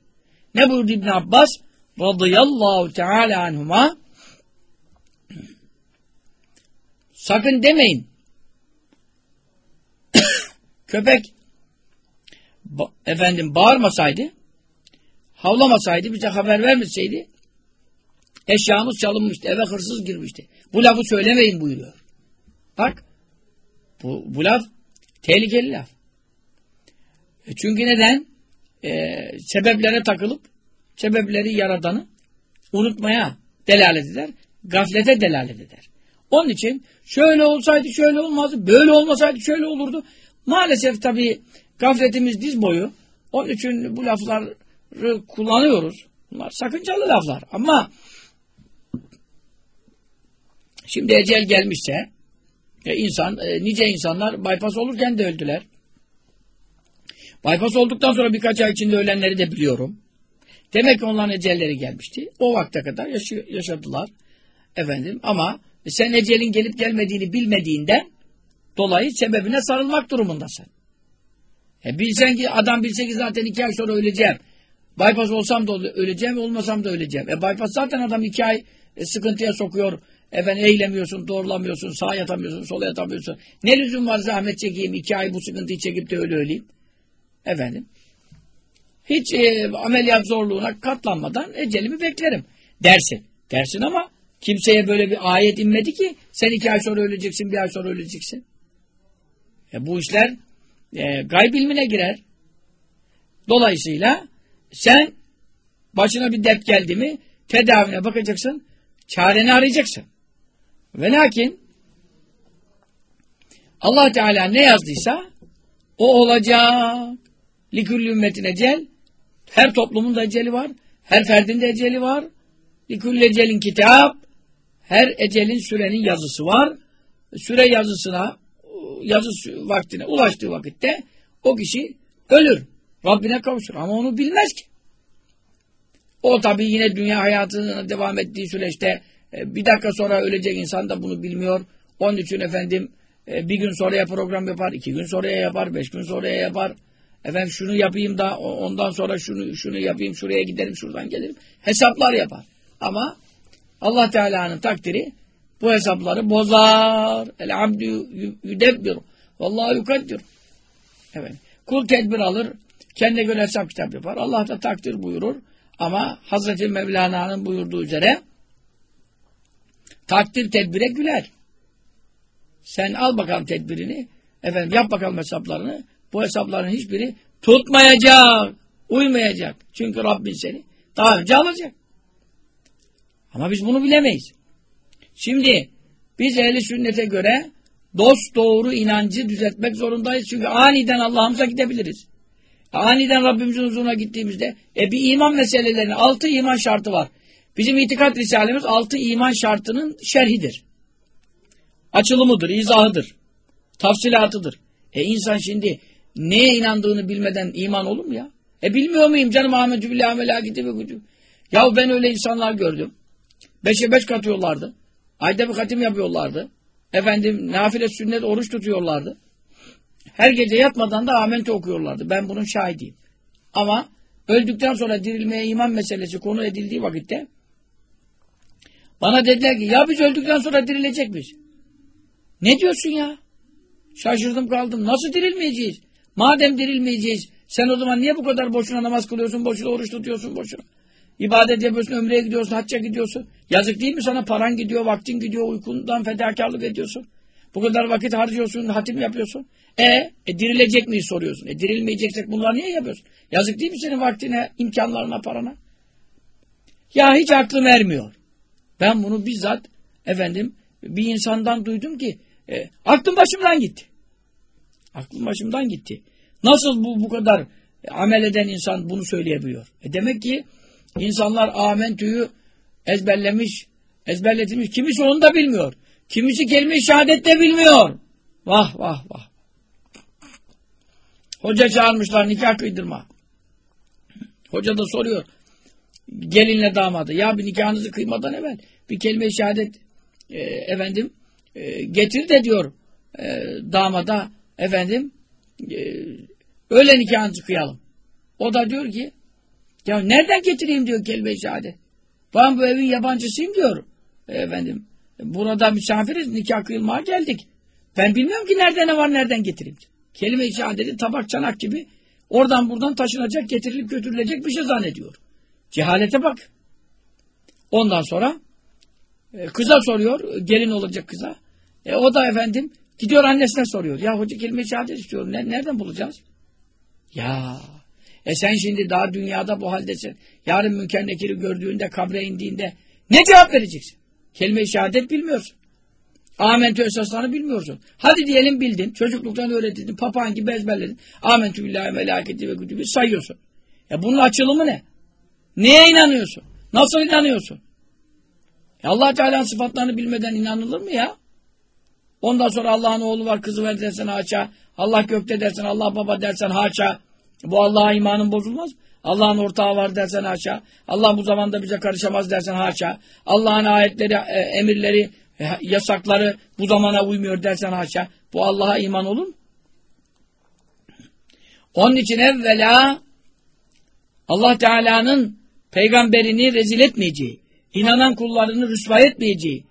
Speaker 2: Ne buyurdu İbn Abbas? Radıyallahu teala anhuma Sakın demeyin. (coughs) Köpek ba efendim bağırmasaydı, havlamasaydı, bize haber vermeseydi eşyamız çalınmıştı, eve hırsız girmişti. Bu lafı söylemeyin buyuruyor. Bak, bu, bu laf tehlikeli laf. E çünkü neden? E, sebeplere takılıp sebepleri yaradanı unutmaya delalet eder, gaflete delalet eder. Onun için şöyle olsaydı şöyle olmazdı, böyle olmasaydı şöyle olurdu. Maalesef tabii gafletimiz diz boyu. Onun için bu lafları kullanıyoruz. Bunlar sakıncalı laflar. Ama şimdi ecel gelmişse e, insan, e, nice insanlar bypass olurken de öldüler. Bypass olduktan sonra birkaç ay içinde ölenleri de biliyorum. Demek ki onların ecelleri gelmişti. O vakte kadar yaşadılar. Efendim ama sen ecelin gelip gelmediğini bilmediğinden dolayı sebebine sarılmak durumundasın. E bilsen ki adam bilse ki zaten iki ay sonra öleceğim. Bypass olsam da öleceğim, olmasam da öleceğim. E bypass zaten adam iki ay e, sıkıntıya sokuyor. Efendim eğlemiyorsun, doğrulamıyorsun, sağa yatamıyorsun, sola yatamıyorsun. Ne lüzum var zahmet çekeyim, iki ay bu sıkıntıyı çekip de öyle öleyim. Efendim. Hiç e, ameliyat zorluğuna katlanmadan ecelimi beklerim dersin. Dersin ama kimseye böyle bir ayet inmedi ki sen iki ay sonra öleceksin, bir ay sonra öleceksin. E, bu işler e, gayb ilmine girer. Dolayısıyla sen başına bir dert geldi mi tedavine bakacaksın, çareni arayacaksın. Ve lakin Allah Teala ne yazdıysa o olacak. Liküllü ümmetin ecel. Her toplumun da eceli var. Her ferdin de eceli var. Liküllü ecelin kitap. Her ecelin sürenin yazısı var. Süre yazısına yazı vaktine ulaştığı vakitte o kişi ölür. Rabbine kavuşur. Ama onu bilmez ki. O tabii yine dünya hayatına devam ettiği süreçte e, bir dakika sonra ölecek insan da bunu bilmiyor. Onun için efendim e, bir gün sonraya program yapar, iki gün sonraya yapar, beş gün sonraya yapar. Efendim şunu yapayım da ondan sonra şunu şunu yapayım, şuraya giderim, şuradan gelirim. Hesaplar yapar. Ama Allah Teala'nın takdiri bu hesapları bozar. El abdü yüdebbir. Vallahi yukaddir. Evet. Kul tedbir alır. Kendine göre hesap kitap yapar. Allah da takdir buyurur. Ama Hazreti Mevlana'nın buyurduğu üzere takdir tedbire güler. Sen al bakalım tedbirini. Efendim yap bakalım hesaplarını. Bu hesapların hiçbiri tutmayacak. Uymayacak. Çünkü Rabbin seni daha önce alacak. Ama biz bunu bilemeyiz. Şimdi biz ehli sünnete göre dost doğru inancı düzeltmek zorundayız. Çünkü aniden Allah'ımıza gidebiliriz. Aniden Rabbimizin huzuruna gittiğimizde e bir iman meselelerinin altı iman şartı var. Bizim itikat risalemiz altı iman şartının şerhidir. Açılımıdır, izahıdır, tafsilatıdır. E insan şimdi neye inandığını bilmeden iman olur mu ya? E bilmiyor muyum canım Ahmetü billahi melaketi ve gücü. Ya ben öyle insanlar gördüm. Beşe beş katıyorlardı. Ayda bir katim yapıyorlardı. Efendim nafile sünnet oruç tutuyorlardı. Her gece yatmadan da amentü okuyorlardı. Ben bunun şahidiyim. Ama öldükten sonra dirilmeye iman meselesi konu edildiği vakitte bana dediler ki ya biz öldükten sonra dirilecek miyiz? Ne diyorsun ya? Şaşırdım kaldım. Nasıl dirilmeyeceğiz? Madem dirilmeyeceğiz sen o zaman niye bu kadar boşuna namaz kılıyorsun, boşuna oruç tutuyorsun, boşuna? İbadet yapıyorsun, ömreye gidiyorsun, hacca gidiyorsun. Yazık değil mi sana? Paran gidiyor, vaktin gidiyor, uykundan fedakarlık ediyorsun. Bu kadar vakit harcıyorsun, hatim yapıyorsun. E, e dirilecek miyiz soruyorsun. E dirilmeyeceksek bunları niye yapıyorsun? Yazık değil mi senin vaktine, imkanlarına, parana? Ya hiç aklım ermiyor. Ben bunu bizzat efendim bir insandan duydum ki e, aklım başımdan gitti. Aklım başımdan gitti. Nasıl bu bu kadar amel eden insan bunu söyleyebiliyor? E demek ki insanlar amentüyü ezberlemiş, ezberletilmiş. Kimisi onu da bilmiyor. Kimisi kelime-i şehadet de bilmiyor. Vah vah vah. Hoca çağırmışlar nikah kıydırma. Hoca da soruyor. Gelinle damadı. Ya bir nikahınızı kıymadan evvel bir kelime-i şehadet e, efendim e, getir de diyor e, damada efendim e, Öyle nikahınızı kıyalım. O da diyor ki ya nereden getireyim diyor kelime-i şehadet. Ben bu evin yabancısıyım diyor. E, efendim burada misafiriz nikah kıyılmaya geldik. Ben bilmiyorum ki nerede ne var nereden getireyim. Kelime-i şehadeti tabak çanak gibi oradan buradan taşınacak getirilip götürülecek bir şey zannediyor. Cehalete bak. Ondan sonra e, kıza soruyor gelin olacak kıza. E, o da efendim gidiyor annesine soruyor. Ya hoca kelime-i şehadet istiyorum. Ne, nereden bulacağız? Ya e sen şimdi daha dünyada bu haldesin. Yarın münker gördüğünde, kabre indiğinde ne cevap vereceksin? Kelime-i şehadet bilmiyorsun. Amentü esaslarını bilmiyorsun. Hadi diyelim bildin. Çocukluktan öğretildin. Papağan gibi ezberledin. Amentü billahi melaketi ve kütübü sayıyorsun. Ya bunun açılımı ne? Neye inanıyorsun? Nasıl inanıyorsun? E allah Teala'nın sıfatlarını bilmeden inanılır mı ya? Ondan sonra Allah'ın oğlu var kızı ver dersen haça. Allah gökte dersen Allah baba dersen haça. Bu Allah'a imanın bozulmaz? Allah'ın ortağı var dersen haşa. Allah bu zamanda bize karışamaz dersen haşa. Allah'ın ayetleri, e, emirleri, e, yasakları bu zamana uymuyor dersen haşa. Bu Allah'a iman olur mu? Onun için evvela Allah Teala'nın peygamberini rezil etmeyeceği, inanan kullarını rüsva etmeyeceği,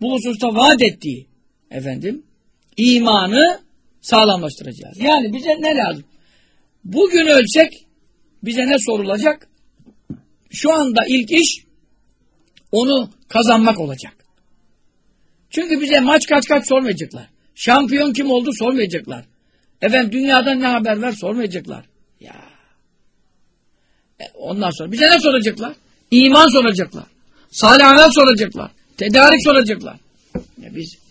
Speaker 2: bu hususta vaat ettiği efendim imanı sağlamlaştıracağız. Yani bize ne lazım? Bugün ölsek bize ne sorulacak? Şu anda ilk iş onu kazanmak olacak. Çünkü bize maç kaç kaç sormayacaklar. Şampiyon kim oldu sormayacaklar. Efendim dünyadan ne haber var sormayacaklar. Ya. E, ondan sonra bize ne soracaklar? İman soracaklar. Salih soracaklar. Tedarik soracaklar. Ya biz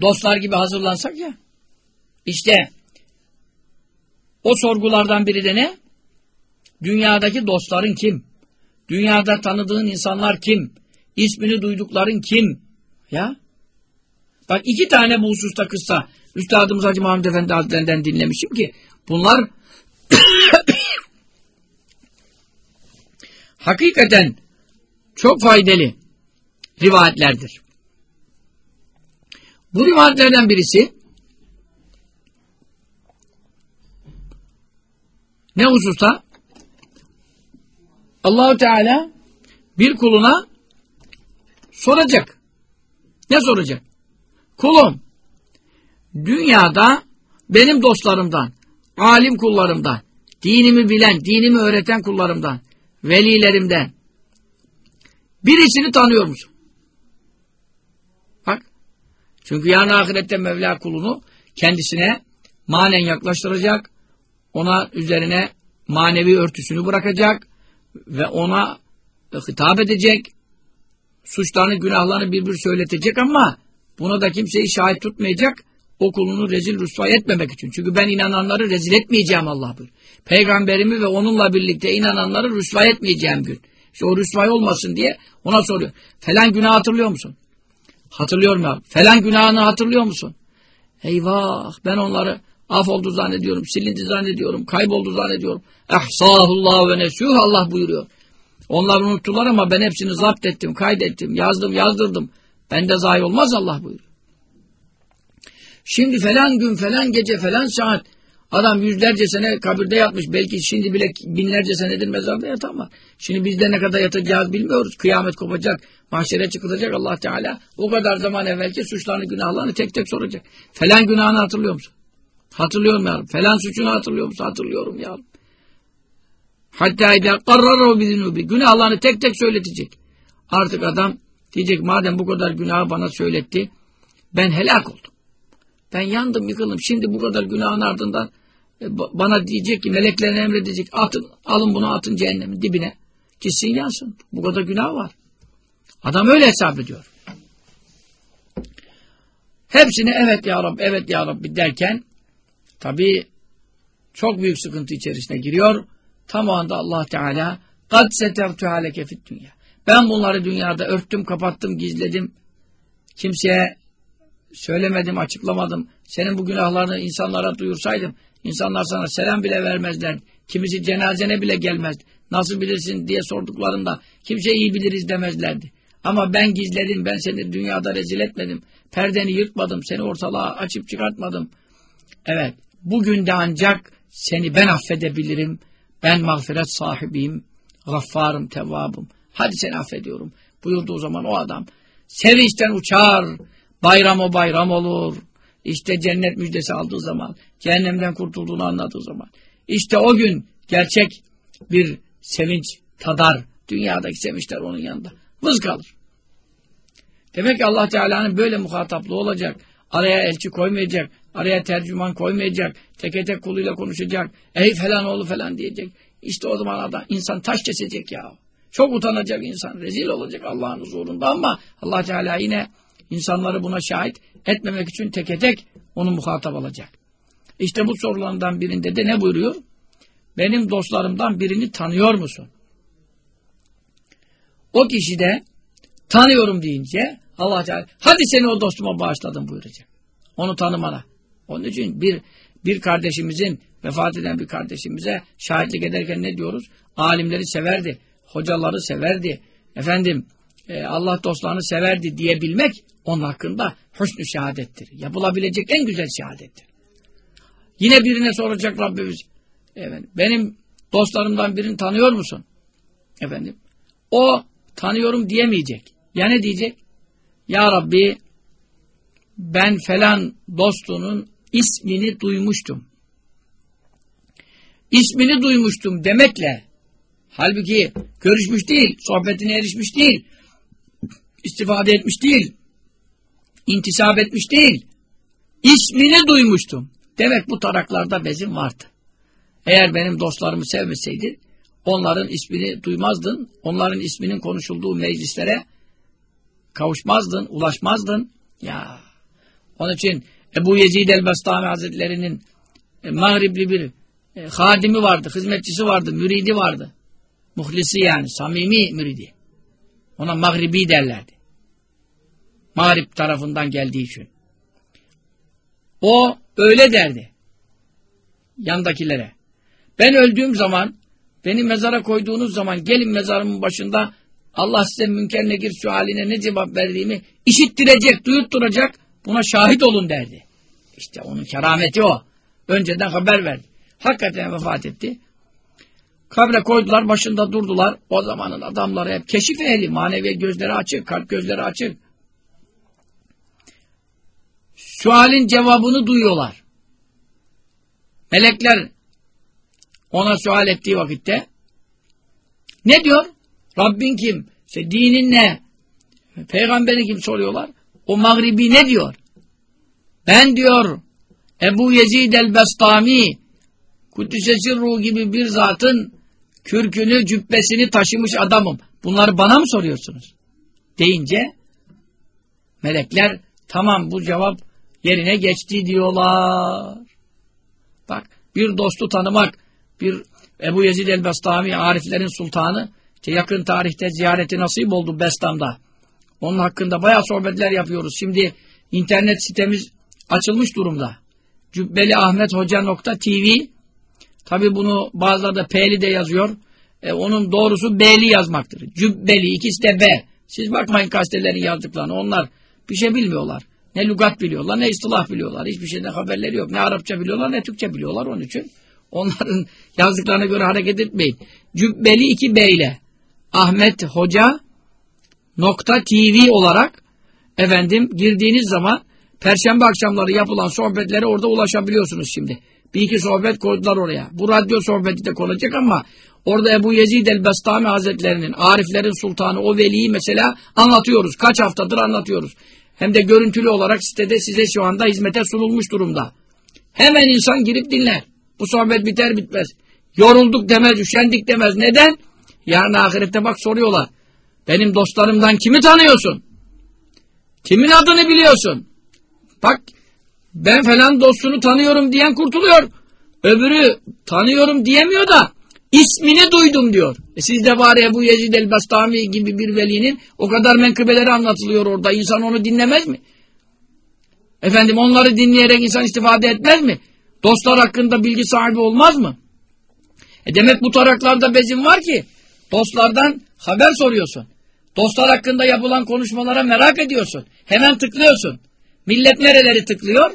Speaker 2: dostlar gibi hazırlansak ya. İşte o sorgulardan biri de ne? Dünyadaki dostların kim? Dünyada tanıdığın insanlar kim? İsmini duydukların kim? Ya? Bak iki tane bu hususta kıssa Üstadımız Hacı Muhammed Efendi Hazretlerinden dinlemişim ki bunlar (coughs) hakikaten çok faydalı rivayetlerdir. Bu rivayetlerden birisi Ne hususta? Allahu Teala bir kuluna soracak. Ne soracak? Kulum, dünyada benim dostlarımdan, alim kullarımdan, dinimi bilen, dinimi öğreten kullarımdan, velilerimden birisini tanıyor musun? Çünkü yarın ahirette Mevla kulunu kendisine manen yaklaştıracak, ona üzerine manevi örtüsünü bırakacak ve ona hitap edecek, suçlarını, günahlarını bir bir söyletecek ama buna da kimseyi şahit tutmayacak, o kulunu rezil rüsva etmemek için. Çünkü ben inananları rezil etmeyeceğim Allah buyuruyor. Peygamberimi ve onunla birlikte inananları rüsva etmeyeceğim gün. İşte o rüsvay olmasın diye ona soruyor. Falan günah hatırlıyor musun? Hatırlıyorum ya. Falan günahını hatırlıyor musun? Eyvah ben onları af oldu zannediyorum, silindi zannediyorum, kayboldu zannediyorum. Ehsahullah ve nesuh Allah buyuruyor. Onlar unuttular ama ben hepsini zapt ettim, kaydettim, yazdım, yazdırdım. Bende zayi olmaz Allah buyuruyor. Şimdi falan gün, falan gece, falan saat adam yüzlerce sene kabirde yatmış. Belki şimdi bile binlerce senedir mezarda yatan var. Şimdi biz de ne kadar yatacağız bilmiyoruz. Kıyamet kopacak, mahşere çıkılacak Allah Teala. O kadar zaman evvelki suçlarını, günahlarını tek tek soracak. Falan günahını hatırlıyor musun? Hatırlıyorum ya. Falan suçunu hatırlıyor musun? Hatırlıyorum ya. Hatta idâ karraru bizinubi. Günahlarını tek tek söyletecek. Artık adam diyecek madem bu kadar günahı bana söyletti ben helak oldum. Ben yandım yıkıldım. Şimdi bu kadar günahın ardından e, bana diyecek ki meleklerine emredecek atın alın bunu atın cehennemin dibine. Gitsin yansın. Bu kadar günah var. Adam öyle hesap ediyor. Hepsine evet ya Rabbi evet ya Rabbi derken tabi çok büyük sıkıntı içerisine giriyor. Tam o anda Allah Teala kad setertu haleke fit dünya. Ben bunları dünyada örttüm, kapattım, gizledim. Kimseye söylemedim, açıklamadım. Senin bu günahlarını insanlara duyursaydım, insanlar sana selam bile vermezler. Kimisi cenazene bile gelmezdi. Nasıl bilirsin diye sorduklarında kimse iyi biliriz demezlerdi. Ama ben gizledim, ben seni dünyada rezil etmedim. Perdeni yırtmadım, seni ortalığa açıp çıkartmadım. Evet, bugün de ancak seni ben affedebilirim. Ben mağfiret sahibiyim, gaffarım, tevvabım. Hadi seni affediyorum. Buyurduğu zaman o adam sevinçten uçar, bayram o bayram olur. İşte cennet müjdesi aldığı zaman, cehennemden kurtulduğunu anladığı zaman. İşte o gün gerçek bir sevinç tadar. Dünyadaki sevinçler onun yanında. Vız kalır. Demek ki Allah Teala'nın böyle muhataplığı olacak. Araya elçi koymayacak. Araya tercüman koymayacak. Teke tek kuluyla konuşacak. Ey falan oğlu falan diyecek. İşte o zaman adam, insan taş kesecek ya. Çok utanacak insan. Rezil olacak Allah'ın huzurunda ama Allah Teala yine insanları buna şahit etmemek için teke tek onu muhatap alacak. İşte bu sorularından birinde de ne buyuruyor? Benim dostlarımdan birini tanıyor musun? O kişi de tanıyorum deyince Allah Teala hadi seni o dostuma bağışladım buyuracak. Onu tanımana. Onun için bir bir kardeşimizin vefat eden bir kardeşimize şahitlik ederken ne diyoruz? Alimleri severdi, hocaları severdi, efendim e, Allah dostlarını severdi diyebilmek onun hakkında hüsnü şehadettir. Yapılabilecek en güzel şehadettir. Yine birine soracak Rabbimiz, efendim, benim dostlarımdan birini tanıyor musun? Efendim, o tanıyorum diyemeyecek. Ya ne diyecek? Ya Rabbi ben falan dostunun ismini duymuştum. İsmini duymuştum demekle halbuki görüşmüş değil, sohbetine erişmiş değil, istifade etmiş değil, intisap etmiş değil, ismini duymuştum. Demek bu taraklarda bezim vardı. Eğer benim dostlarımı sevmeseydi onların ismini duymazdın, onların isminin konuşulduğu meclislere kavuşmazdın, ulaşmazdın. Ya onun için Ebu Yezid el-Bestami Hazretleri'nin e, Mağribli bir e, hadimi vardı, hizmetçisi vardı, müridi vardı. Muhlisi yani, samimi müridi. Ona Mağribi derlerdi. Mağrib tarafından geldiği için. O öyle derdi. Yandakilere. Ben öldüğüm zaman, beni mezara koyduğunuz zaman gelin mezarımın başında Allah size münker negir sualine ne cevap verdiğimi işittirecek, duyutturacak, buna şahit olun derdi. İşte onun kerameti o. Önceden haber verdi. Hakikaten vefat etti. Kabre koydular, başında durdular. O zamanın adamları hep keşif ehli, manevi gözleri açık, kalp gözleri açık. Sualin cevabını duyuyorlar. Melekler ona sual ettiği vakitte ne diyor? Rabbin kim? İşte dinin ne? Peygamberi kim soruyorlar? O mağribi ne diyor? Ben diyor Ebu Yezid el-Bestami Kuddüsesi ruh gibi bir zatın kürkünü, cübbesini taşımış adamım. Bunları bana mı soruyorsunuz? Deyince melekler tamam bu cevap yerine geçti diyorlar. Bak bir dostu tanımak, bir Ebu Yezid el-Bestami Ariflerin sultanı işte yakın tarihte ziyareti nasip oldu Bestam'da. Onun hakkında bayağı sohbetler yapıyoruz. Şimdi internet sitemiz açılmış durumda. Cübbeliahmethoca.tv Tabi bunu bazıları da P'li de yazıyor. E, onun doğrusu B'li yazmaktır. Cübbeli ikisi de B. Siz bakmayın gazetelerin yazdıklarını. Onlar bir şey bilmiyorlar. Ne lügat biliyorlar ne istilah biliyorlar. Hiçbir şeyden haberleri yok. Ne Arapça biliyorlar ne Türkçe biliyorlar onun için. Onların (laughs) yazdıklarına göre hareket etmeyin. Cübbeli iki B ile Ahmet Hoca nokta TV olarak efendim girdiğiniz zaman Perşembe akşamları yapılan sohbetlere orada ulaşabiliyorsunuz şimdi. Bir iki sohbet koydular oraya. Bu radyo sohbeti de konacak ama orada Ebu Yezid el-Bestami Hazretlerinin, Ariflerin Sultanı, o veliyi mesela anlatıyoruz. Kaç haftadır anlatıyoruz. Hem de görüntülü olarak sitede size şu anda hizmete sunulmuş durumda. Hemen insan girip dinler. Bu sohbet biter bitmez. Yorulduk demez, üşendik demez. Neden? Yarın ahirette bak soruyorlar. Benim dostlarımdan kimi tanıyorsun? Kimin adını biliyorsun? Bak ben falan dostunu tanıyorum diyen kurtuluyor. Öbürü tanıyorum diyemiyor da ismini duydum diyor. E siz de bari bu Yezid el-Bastami gibi bir velinin o kadar menkıbeleri anlatılıyor orada. İnsan onu dinlemez mi? Efendim onları dinleyerek insan istifade etmez mi? Dostlar hakkında bilgi sahibi olmaz mı? E demek bu taraklarda bezin var ki dostlardan haber soruyorsun. Dostlar hakkında yapılan konuşmalara merak ediyorsun. Hemen tıklıyorsun. Millet nereleri tıklıyor?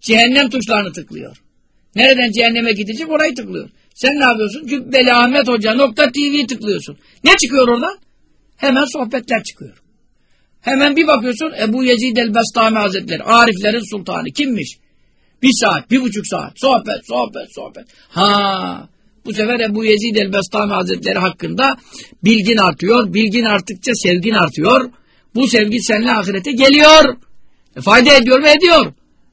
Speaker 2: cehennem tuşlarını tıklıyor. Nereden cehenneme gidecek orayı tıklıyor. Sen ne yapıyorsun? Cübbeli Ahmet Hoca nokta TV tıklıyorsun. Ne çıkıyor oradan? Hemen sohbetler çıkıyor. Hemen bir bakıyorsun Ebu Yezid el-Bestami Hazretleri, Ariflerin Sultanı kimmiş? Bir saat, bir buçuk saat. Sohbet, sohbet, sohbet. Ha, bu sefer Ebu Yezid el-Bestami Hazretleri hakkında bilgin artıyor. Bilgin arttıkça sevgin artıyor. Bu sevgi seninle ahirete geliyor. E, fayda ediyor mu? Ediyor.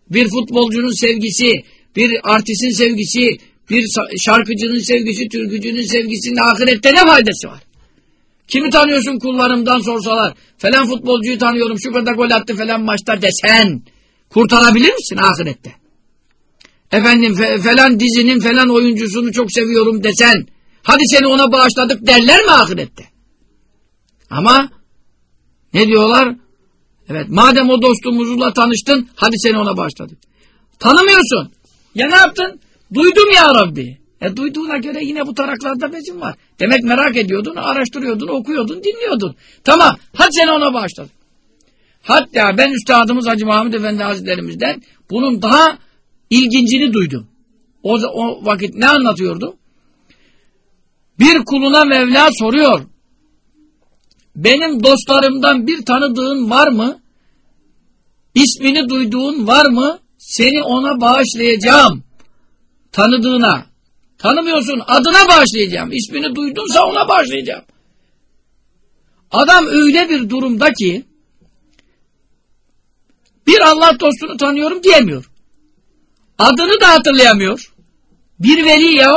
Speaker 2: Bir futbolcunun sevgisi, bir artistin sevgisi, bir şarkıcının sevgisi, türkücünün sevgisinin ahirette ne faydası var? Kimi tanıyorsun kullarımdan sorsalar, falan futbolcuyu tanıyorum, şu kadar gol attı falan maçta desen, kurtarabilir misin ahirette? Efendim fe, falan dizinin falan oyuncusunu çok seviyorum desen, hadi seni ona bağışladık derler mi ahirette? Ama ne diyorlar? Evet madem o dostumuzla tanıştın hadi seni ona bağışladık. Tanımıyorsun. Ya ne yaptın? Duydum ya Rabbi. E duyduğuna göre yine bu taraklarda bezim var. Demek merak ediyordun, araştırıyordun, okuyordun, dinliyordun. Tamam, hadi seni ona bağışladım. Hatta ben Üstadımız Hacı Mahmud Efendi Hazretlerimizden bunun daha ilgincini duydum. O, o vakit ne anlatıyordu? Bir kuluna Mevla soruyor. Benim dostlarımdan bir tanıdığın var mı? İsmini duyduğun var mı? Seni ona bağışlayacağım. Tanıdığına. Tanımıyorsun adına bağışlayacağım. İsmini duydunsa ona bağışlayacağım. Adam öyle bir durumda ki bir Allah dostunu tanıyorum diyemiyor. Adını da hatırlayamıyor. Bir veli ya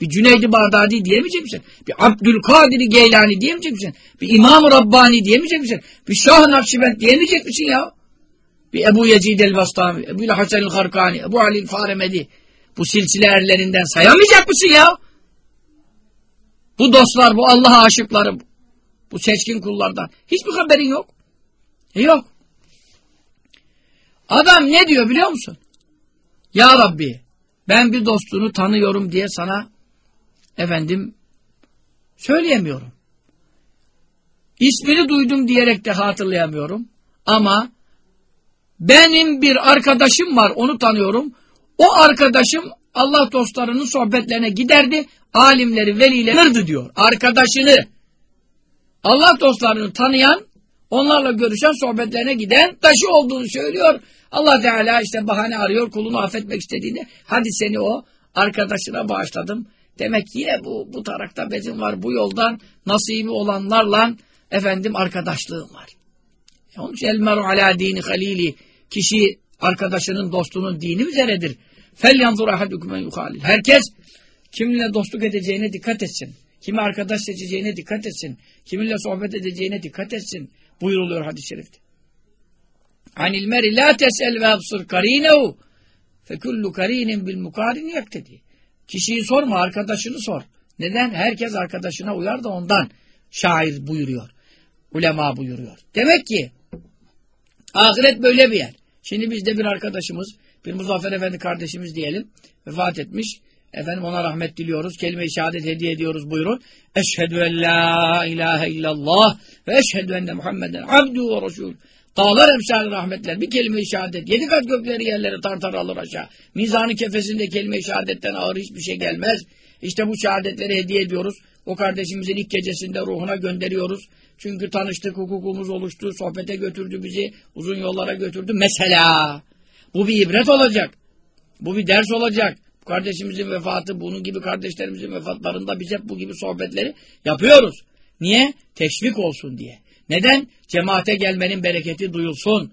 Speaker 2: bir Cüneydi Bağdadi diyemeyecek misin? Bir Abdülkadir Geylani diyemeyecek misin? Bir İmam-ı Rabbani diyemeyecek misin? Bir Şah-ı Nakşibend diyemeyecek misin ya? Bir Ebu Yezid el-Bastami, Ebu Hasan el-Harkani, Ebu Ali el-Faremedi bu silsile erlerinden sayamayacak mısın ya? Bu dostlar, bu Allah'a aşıkları, bu seçkin kullardan hiçbir haberin yok. E yok. Adam ne diyor biliyor musun? Ya Rabbi ben bir dostunu tanıyorum diye sana efendim söyleyemiyorum. İsmini duydum diyerek de hatırlayamıyorum. Ama benim bir arkadaşım var onu tanıyorum. O arkadaşım Allah dostlarının sohbetlerine giderdi. Alimleri, velileri diyor. Arkadaşını Allah dostlarını tanıyan, onlarla görüşen, sohbetlerine giden taşı olduğunu söylüyor. Allah Teala işte bahane arıyor kulunu affetmek istediğinde. Hadi seni o arkadaşına bağışladım. Demek yine bu, bu tarakta bezim var. Bu yoldan nasibi olanlarla efendim arkadaşlığım var. Onun için el meru ala dini halili. Kişi arkadaşının, dostunun dini üzeredir. Yanzur ahadukum yuhalil. Herkes kiminle dostluk edeceğine dikkat etsin. Kimi arkadaş seçeceğine dikkat etsin. Kiminle sohbet edeceğine dikkat etsin. Buyuruluyor hadis-i şerifte. Anil meri la tesel ve absır karinehu fe kullu karinin bil mukarini yaktedi. Kişiyi sorma, arkadaşını sor. Neden? Herkes arkadaşına uyar da ondan şair buyuruyor. Ulema buyuruyor. Demek ki ahiret böyle bir yer. Şimdi bizde bir arkadaşımız, bir Muzaffer Efendi kardeşimiz diyelim, vefat etmiş. Efendim ona rahmet diliyoruz. Kelime-i şehadet hediye ediyoruz buyurun. Eşhedü en la ilahe illallah ve eşhedü enne Muhammeden abdu ve resul. Dağlar emsali rahmetler. Bir kelime-i şehadet. Yedi kat gökleri yerleri tartar alır aşağı. Mizanı kefesinde kelime-i şehadetten ağır hiçbir şey gelmez. İşte bu şehadetleri hediye ediyoruz. O kardeşimizin ilk gecesinde ruhuna gönderiyoruz. Çünkü tanıştık, hukukumuz oluştu, sohbete götürdü bizi, uzun yollara götürdü. Mesela bu bir ibret olacak. Bu bir ders olacak. Kardeşimizin vefatı, bunun gibi kardeşlerimizin vefatlarında biz hep bu gibi sohbetleri yapıyoruz. Niye? Teşvik olsun diye. Neden? Cemaate gelmenin bereketi duyulsun.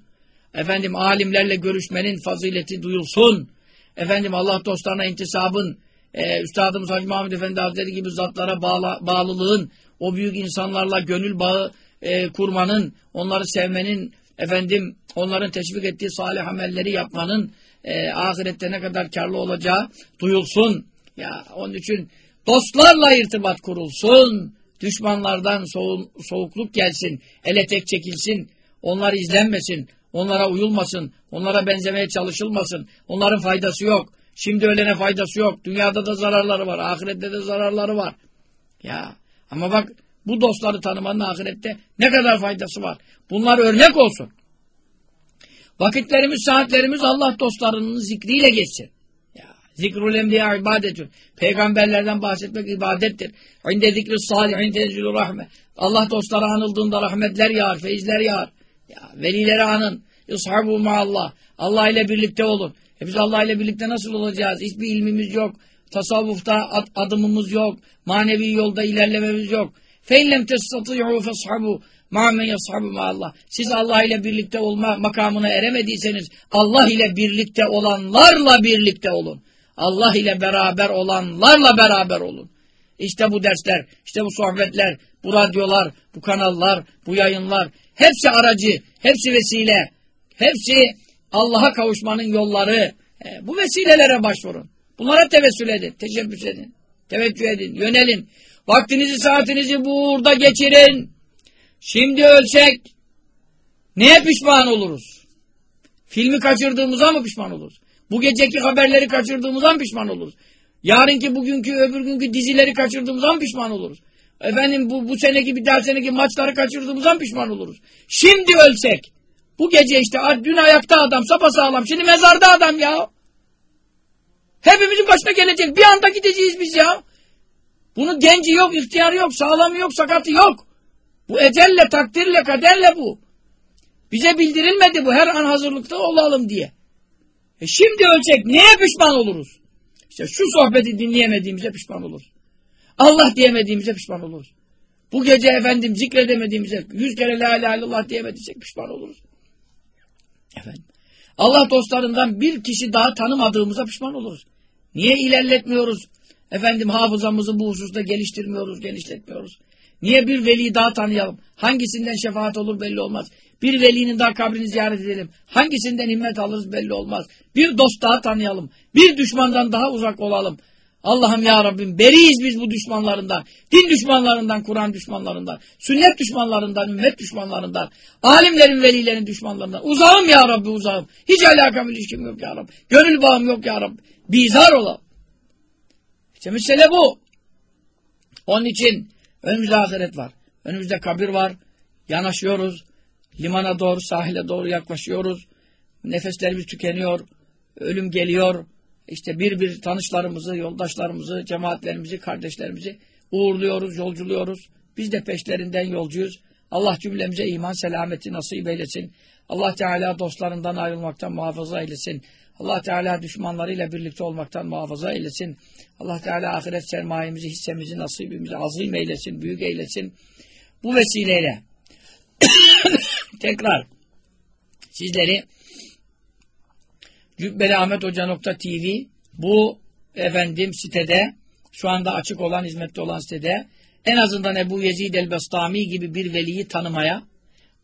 Speaker 2: Efendim alimlerle görüşmenin fazileti duyulsun. Efendim Allah dostlarına intisabın, e, Üstadımız Hacı Muhammed Efendi Hazretleri gibi zatlara bağla, bağlılığın, o büyük insanlarla gönül bağı e, kurmanın, onları sevmenin, efendim onların teşvik ettiği salih amelleri yapmanın e, ahirette ne kadar karlı olacağı duyulsun. Ya onun için dostlarla irtibat kurulsun. Düşmanlardan soğun, soğukluk gelsin, ele tek çekilsin, onlar izlenmesin, onlara uyulmasın, onlara benzemeye çalışılmasın, onların faydası yok. Şimdi ölene faydası yok. Dünyada da zararları var, ahirette de zararları var. Ya ama bak bu dostları tanımanın ahirette ne kadar faydası var. Bunlar örnek olsun. Vakitlerimiz, saatlerimiz Allah dostlarının zikriyle geçsin. Ya, zikrul emliya ibadetün. Peygamberlerden bahsetmek ibadettir. İnde zikri salihin tenzülü rahmet. Allah dostları anıldığında rahmetler yağar, feyizler yağar. Ya, velileri anın. İshabu Allah. Allah ile birlikte olun. E biz Allah ile birlikte nasıl olacağız? Hiçbir ilmimiz yok. Tasavvufta ad adımımız yok. Manevi yolda ilerlememiz yok. فَاِنْ تَسْتَطِيعُوا فَاسْحَبُوا مَا مَنْ يَصْحَبُ Allah. Siz Allah ile birlikte olma makamına eremediyseniz Allah ile birlikte olanlarla birlikte olun. Allah ile beraber olanlarla beraber olun. İşte bu dersler, işte bu sohbetler, bu radyolar, bu kanallar, bu yayınlar hepsi aracı, hepsi vesile, hepsi Allah'a kavuşmanın yolları. E, bu vesilelere başvurun. Bunlara tevessül edin, teşebbüs edin, teveccüh edin, yönelin. Vaktinizi, saatinizi burada geçirin. Şimdi ölsek neye pişman oluruz? Filmi kaçırdığımıza mı pişman oluruz? Bu geceki haberleri kaçırdığımıza mı pişman oluruz? Yarınki, bugünkü, öbür günkü dizileri kaçırdığımıza mı pişman oluruz? Efendim bu, bu seneki, bir daha seneki maçları kaçırdığımıza mı pişman oluruz? Şimdi ölsek, bu gece işte dün ayakta adam, sapasağlam, şimdi mezarda adam ya. Hepimizin başına gelecek, bir anda gideceğiz biz ya. Bunun genci yok, ihtiyarı yok, sağlamı yok, sakatı yok. Bu ecelle, takdirle, kaderle bu. Bize bildirilmedi bu her an hazırlıkta olalım diye. E şimdi ölçek neye pişman oluruz? İşte şu sohbeti dinleyemediğimize pişman oluruz. Allah diyemediğimize pişman oluruz. Bu gece efendim zikredemediğimize, yüz kere la ilahe illallah diyemediysek pişman oluruz. Efendim. Allah dostlarından bir kişi daha tanımadığımıza pişman oluruz. Niye ilerletmiyoruz? Efendim hafızamızı bu hususta geliştirmiyoruz, genişletmiyoruz. Niye bir veli daha tanıyalım? Hangisinden şefaat olur belli olmaz. Bir velinin daha kabrini ziyaret edelim. Hangisinden himmet alırız belli olmaz. Bir dost daha tanıyalım. Bir düşmandan daha uzak olalım. Allah'ım ya Rabbim beriyiz biz bu düşmanlarından. Din düşmanlarından, Kur'an düşmanlarından, sünnet düşmanlarından, ümmet düşmanlarından, alimlerin, velilerin düşmanlarından. Uzağım ya Rabbi uzağım. Hiç alakam ilişkim yok ya Rabbi. Gönül bağım yok ya Rabbi. Bizar olalım. İşte mesele bu. Onun için önümüzde ahiret var. Önümüzde kabir var. Yanaşıyoruz. Limana doğru, sahile doğru yaklaşıyoruz. Nefeslerimiz tükeniyor. Ölüm geliyor. İşte bir bir tanışlarımızı, yoldaşlarımızı, cemaatlerimizi, kardeşlerimizi uğurluyoruz, yolculuyoruz. Biz de peşlerinden yolcuyuz. Allah cümlemize iman selameti nasip eylesin. Allah Teala dostlarından ayrılmaktan muhafaza eylesin. Allah Teala düşmanlarıyla birlikte olmaktan muhafaza eylesin. Allah Teala ahiret sermayemizi, hissemizi, nasibimizi azim eylesin, büyük eylesin. Bu vesileyle (coughs) tekrar sizleri Cübbeli Ahmet Hoca nokta TV bu efendim sitede şu anda açık olan, hizmette olan sitede en azından Ebu Yezid el-Bestami gibi bir veliyi tanımaya,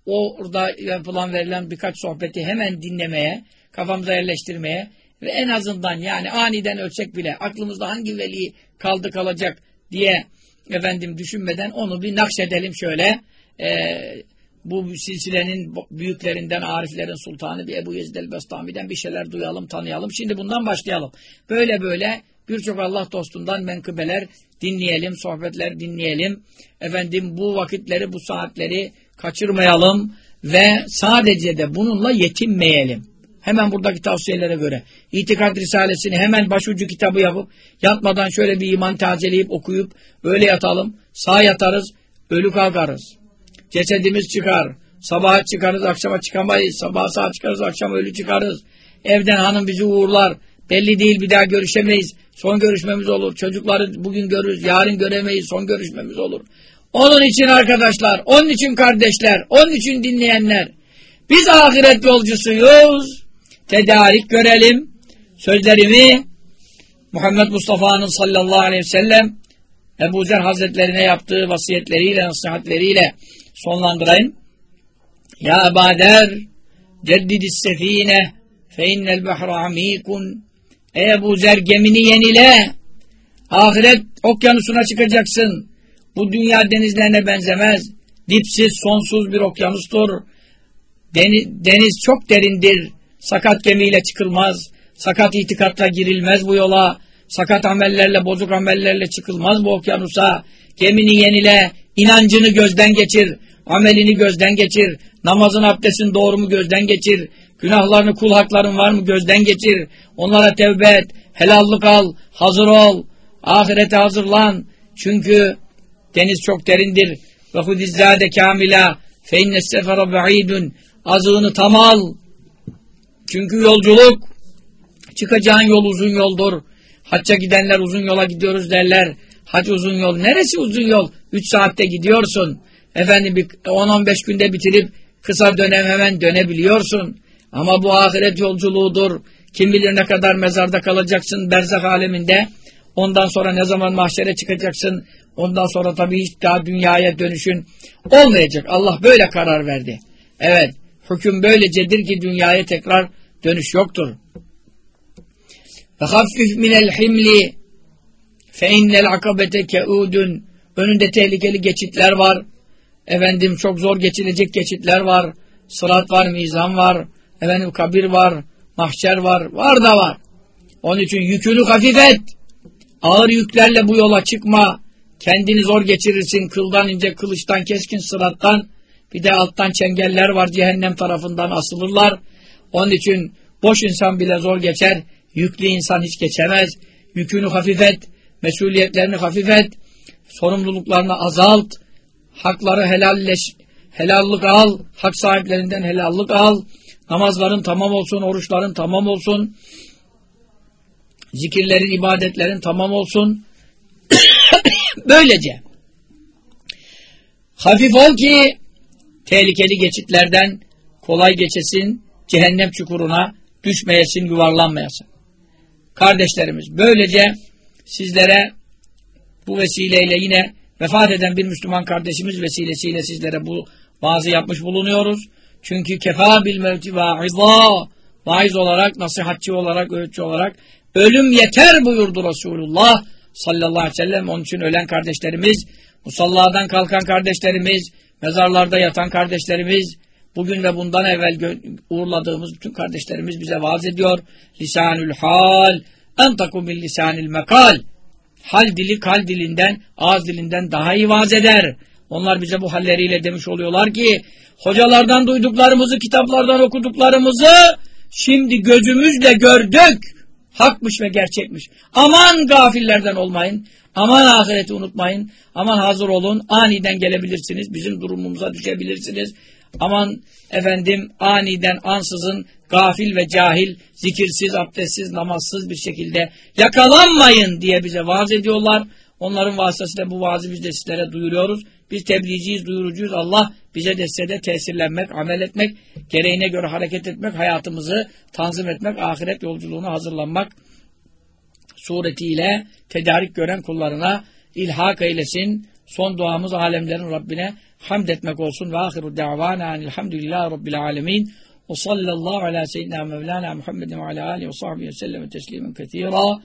Speaker 2: orada yapılan verilen birkaç sohbeti hemen dinlemeye, kafamıza yerleştirmeye ve en azından yani aniden ölsek bile aklımızda hangi veli kaldı kalacak diye efendim düşünmeden onu bir nakşedelim şöyle. Ee, bu silsilenin büyüklerinden, ariflerin sultanı bir Ebu Yezid el-Bestami'den bir şeyler duyalım, tanıyalım. Şimdi bundan başlayalım. Böyle böyle birçok Allah dostundan menkıbeler dinleyelim, sohbetler dinleyelim. Efendim bu vakitleri, bu saatleri kaçırmayalım ve sadece de bununla yetinmeyelim. Hemen buradaki tavsiyelere göre. İtikad Risalesini hemen başucu kitabı yapıp yatmadan şöyle bir iman tazeleyip okuyup öyle yatalım. Sağ yatarız, ölü kalkarız. Cesedimiz çıkar. Sabaha çıkarız, akşama çıkamayız. Sabah saat çıkarız, akşam ölü çıkarız. Evden hanım bizi uğurlar. Belli değil bir daha görüşemeyiz. Son görüşmemiz olur. Çocukları bugün görürüz, yarın göremeyiz. Son görüşmemiz olur. Onun için arkadaşlar, onun için kardeşler, onun için dinleyenler. Biz ahiret yolcusuyuz. Tedarik görelim. Sözlerimi Muhammed Mustafa'nın sallallahu aleyhi ve sellem Ebu Zer Hazretlerine yaptığı vasiyetleriyle, nasihatleriyle sonlandırayım. Ya Ebader ceddidis sefine fe innel behra amikun Ey Ebu Zer gemini yenile ahiret okyanusuna çıkacaksın. Bu dünya denizlerine benzemez. Dipsiz, sonsuz bir okyanustur. Deniz, deniz çok derindir. Sakat gemiyle çıkılmaz. Sakat itikatla girilmez bu yola. Sakat amellerle, bozuk amellerle çıkılmaz bu okyanusa. Gemini yenile, inancını gözden geçir, amelini gözden geçir, namazın abdestin doğru mu gözden geçir, Günahlarını, kul hakların var mı gözden geçir. Onlara tevbe et. Helallık al. Hazır ol. Ahirete hazırlan. Çünkü deniz çok derindir. Ve hudizzade kamila fe innes sefere ba'idun. Azığını tam al. Çünkü yolculuk çıkacağın yol uzun yoldur. Hacca gidenler uzun yola gidiyoruz derler. Hac uzun yol. Neresi uzun yol? 3 saatte gidiyorsun. Efendim 10-15 günde bitirip kısa dönem hemen dönebiliyorsun. Ama bu ahiret yolculuğudur. Kim bilir ne kadar mezarda kalacaksın berzak aleminde. Ondan sonra ne zaman mahşere çıkacaksın. Ondan sonra tabii hiç daha dünyaya dönüşün olmayacak. Allah böyle karar verdi. Evet. Hüküm böylecedir ki dünyaya tekrar dönüş yoktur. Ve haffif minel himli fe innel akabete keudun önünde tehlikeli geçitler var. Efendim çok zor geçilecek geçitler var. Sırat var, mizan var. Efendim kabir var, mahşer var. Var da var. Onun için yükünü hafif et. Ağır yüklerle bu yola çıkma. Kendini zor geçirirsin. Kıldan ince, kılıçtan keskin sırattan. Bir de alttan çengeller var. Cehennem tarafından asılırlar. Onun için boş insan bile zor geçer. Yüklü insan hiç geçemez. Yükünü hafif et. Mesuliyetlerini hafif et. Sorumluluklarını azalt. Hakları helalleş, helallik al. Hak sahiplerinden helallik al. Namazların tamam olsun. Oruçların tamam olsun. Zikirlerin, ibadetlerin tamam olsun. (coughs) Böylece hafif ol ki tehlikeli geçitlerden kolay geçesin, cehennem çukuruna düşmeyesin, yuvarlanmayasın. Kardeşlerimiz, böylece sizlere bu vesileyle yine vefat eden bir Müslüman kardeşimiz vesilesiyle sizlere bu vaazı yapmış bulunuyoruz. Çünkü kefa bil mevti vaizâ vaiz olarak, nasihatçı olarak, öğütçü olarak ölüm yeter buyurdu Resulullah sallallahu aleyhi ve sellem. Onun için ölen kardeşlerimiz, musalladan kalkan kardeşlerimiz, mezarlarda yatan kardeşlerimiz, bugün ve bundan evvel uğurladığımız bütün kardeşlerimiz bize vaaz ediyor. Lisanül hal, entakum bil lisanil mekal. Hal dili kal dilinden, ağız dilinden daha iyi vaaz eder. Onlar bize bu halleriyle demiş oluyorlar ki, hocalardan duyduklarımızı, kitaplardan okuduklarımızı şimdi gözümüzle gördük. Hakmış ve gerçekmiş. Aman gafillerden olmayın. Aman ahireti unutmayın. Aman hazır olun. Aniden gelebilirsiniz. Bizim durumumuza düşebilirsiniz. Aman efendim aniden ansızın gafil ve cahil, zikirsiz, abdestsiz, namazsız bir şekilde yakalanmayın diye bize vaaz ediyorlar. Onların vasıtasıyla bu vaazı biz de sizlere duyuruyoruz. Biz tebliğciyiz, duyurucuyuz. Allah bize de de tesirlenmek, amel etmek, gereğine göre hareket etmek, hayatımızı tanzim etmek, ahiret yolculuğuna hazırlanmak suretiyle tedarik gören kullarına ilhak eylesin. Son duamız alemlerin Rabbine hamd etmek olsun. Ve ahiru da'vana enilhamdülillahi rabbil alemin. Ve sallallahu ala seyyidina mevlana Muhammedin ve ala alihi ve sahbihi ve sellem teslimen kethira.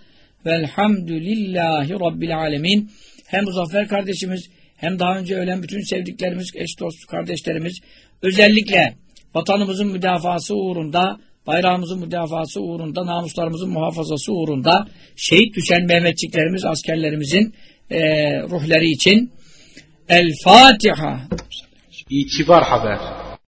Speaker 2: Velhamdülillahi rabbil alemin. Hem Muzaffer kardeşimiz hem daha önce ölen bütün sevdiklerimiz, eş dost kardeşlerimiz özellikle vatanımızın müdafası uğrunda, bayrağımızın müdafası uğrunda, namuslarımızın muhafazası uğrunda şehit düşen Mehmetçiklerimiz, askerlerimizin e, ruhları için El Fatiha.
Speaker 1: İtibar haber.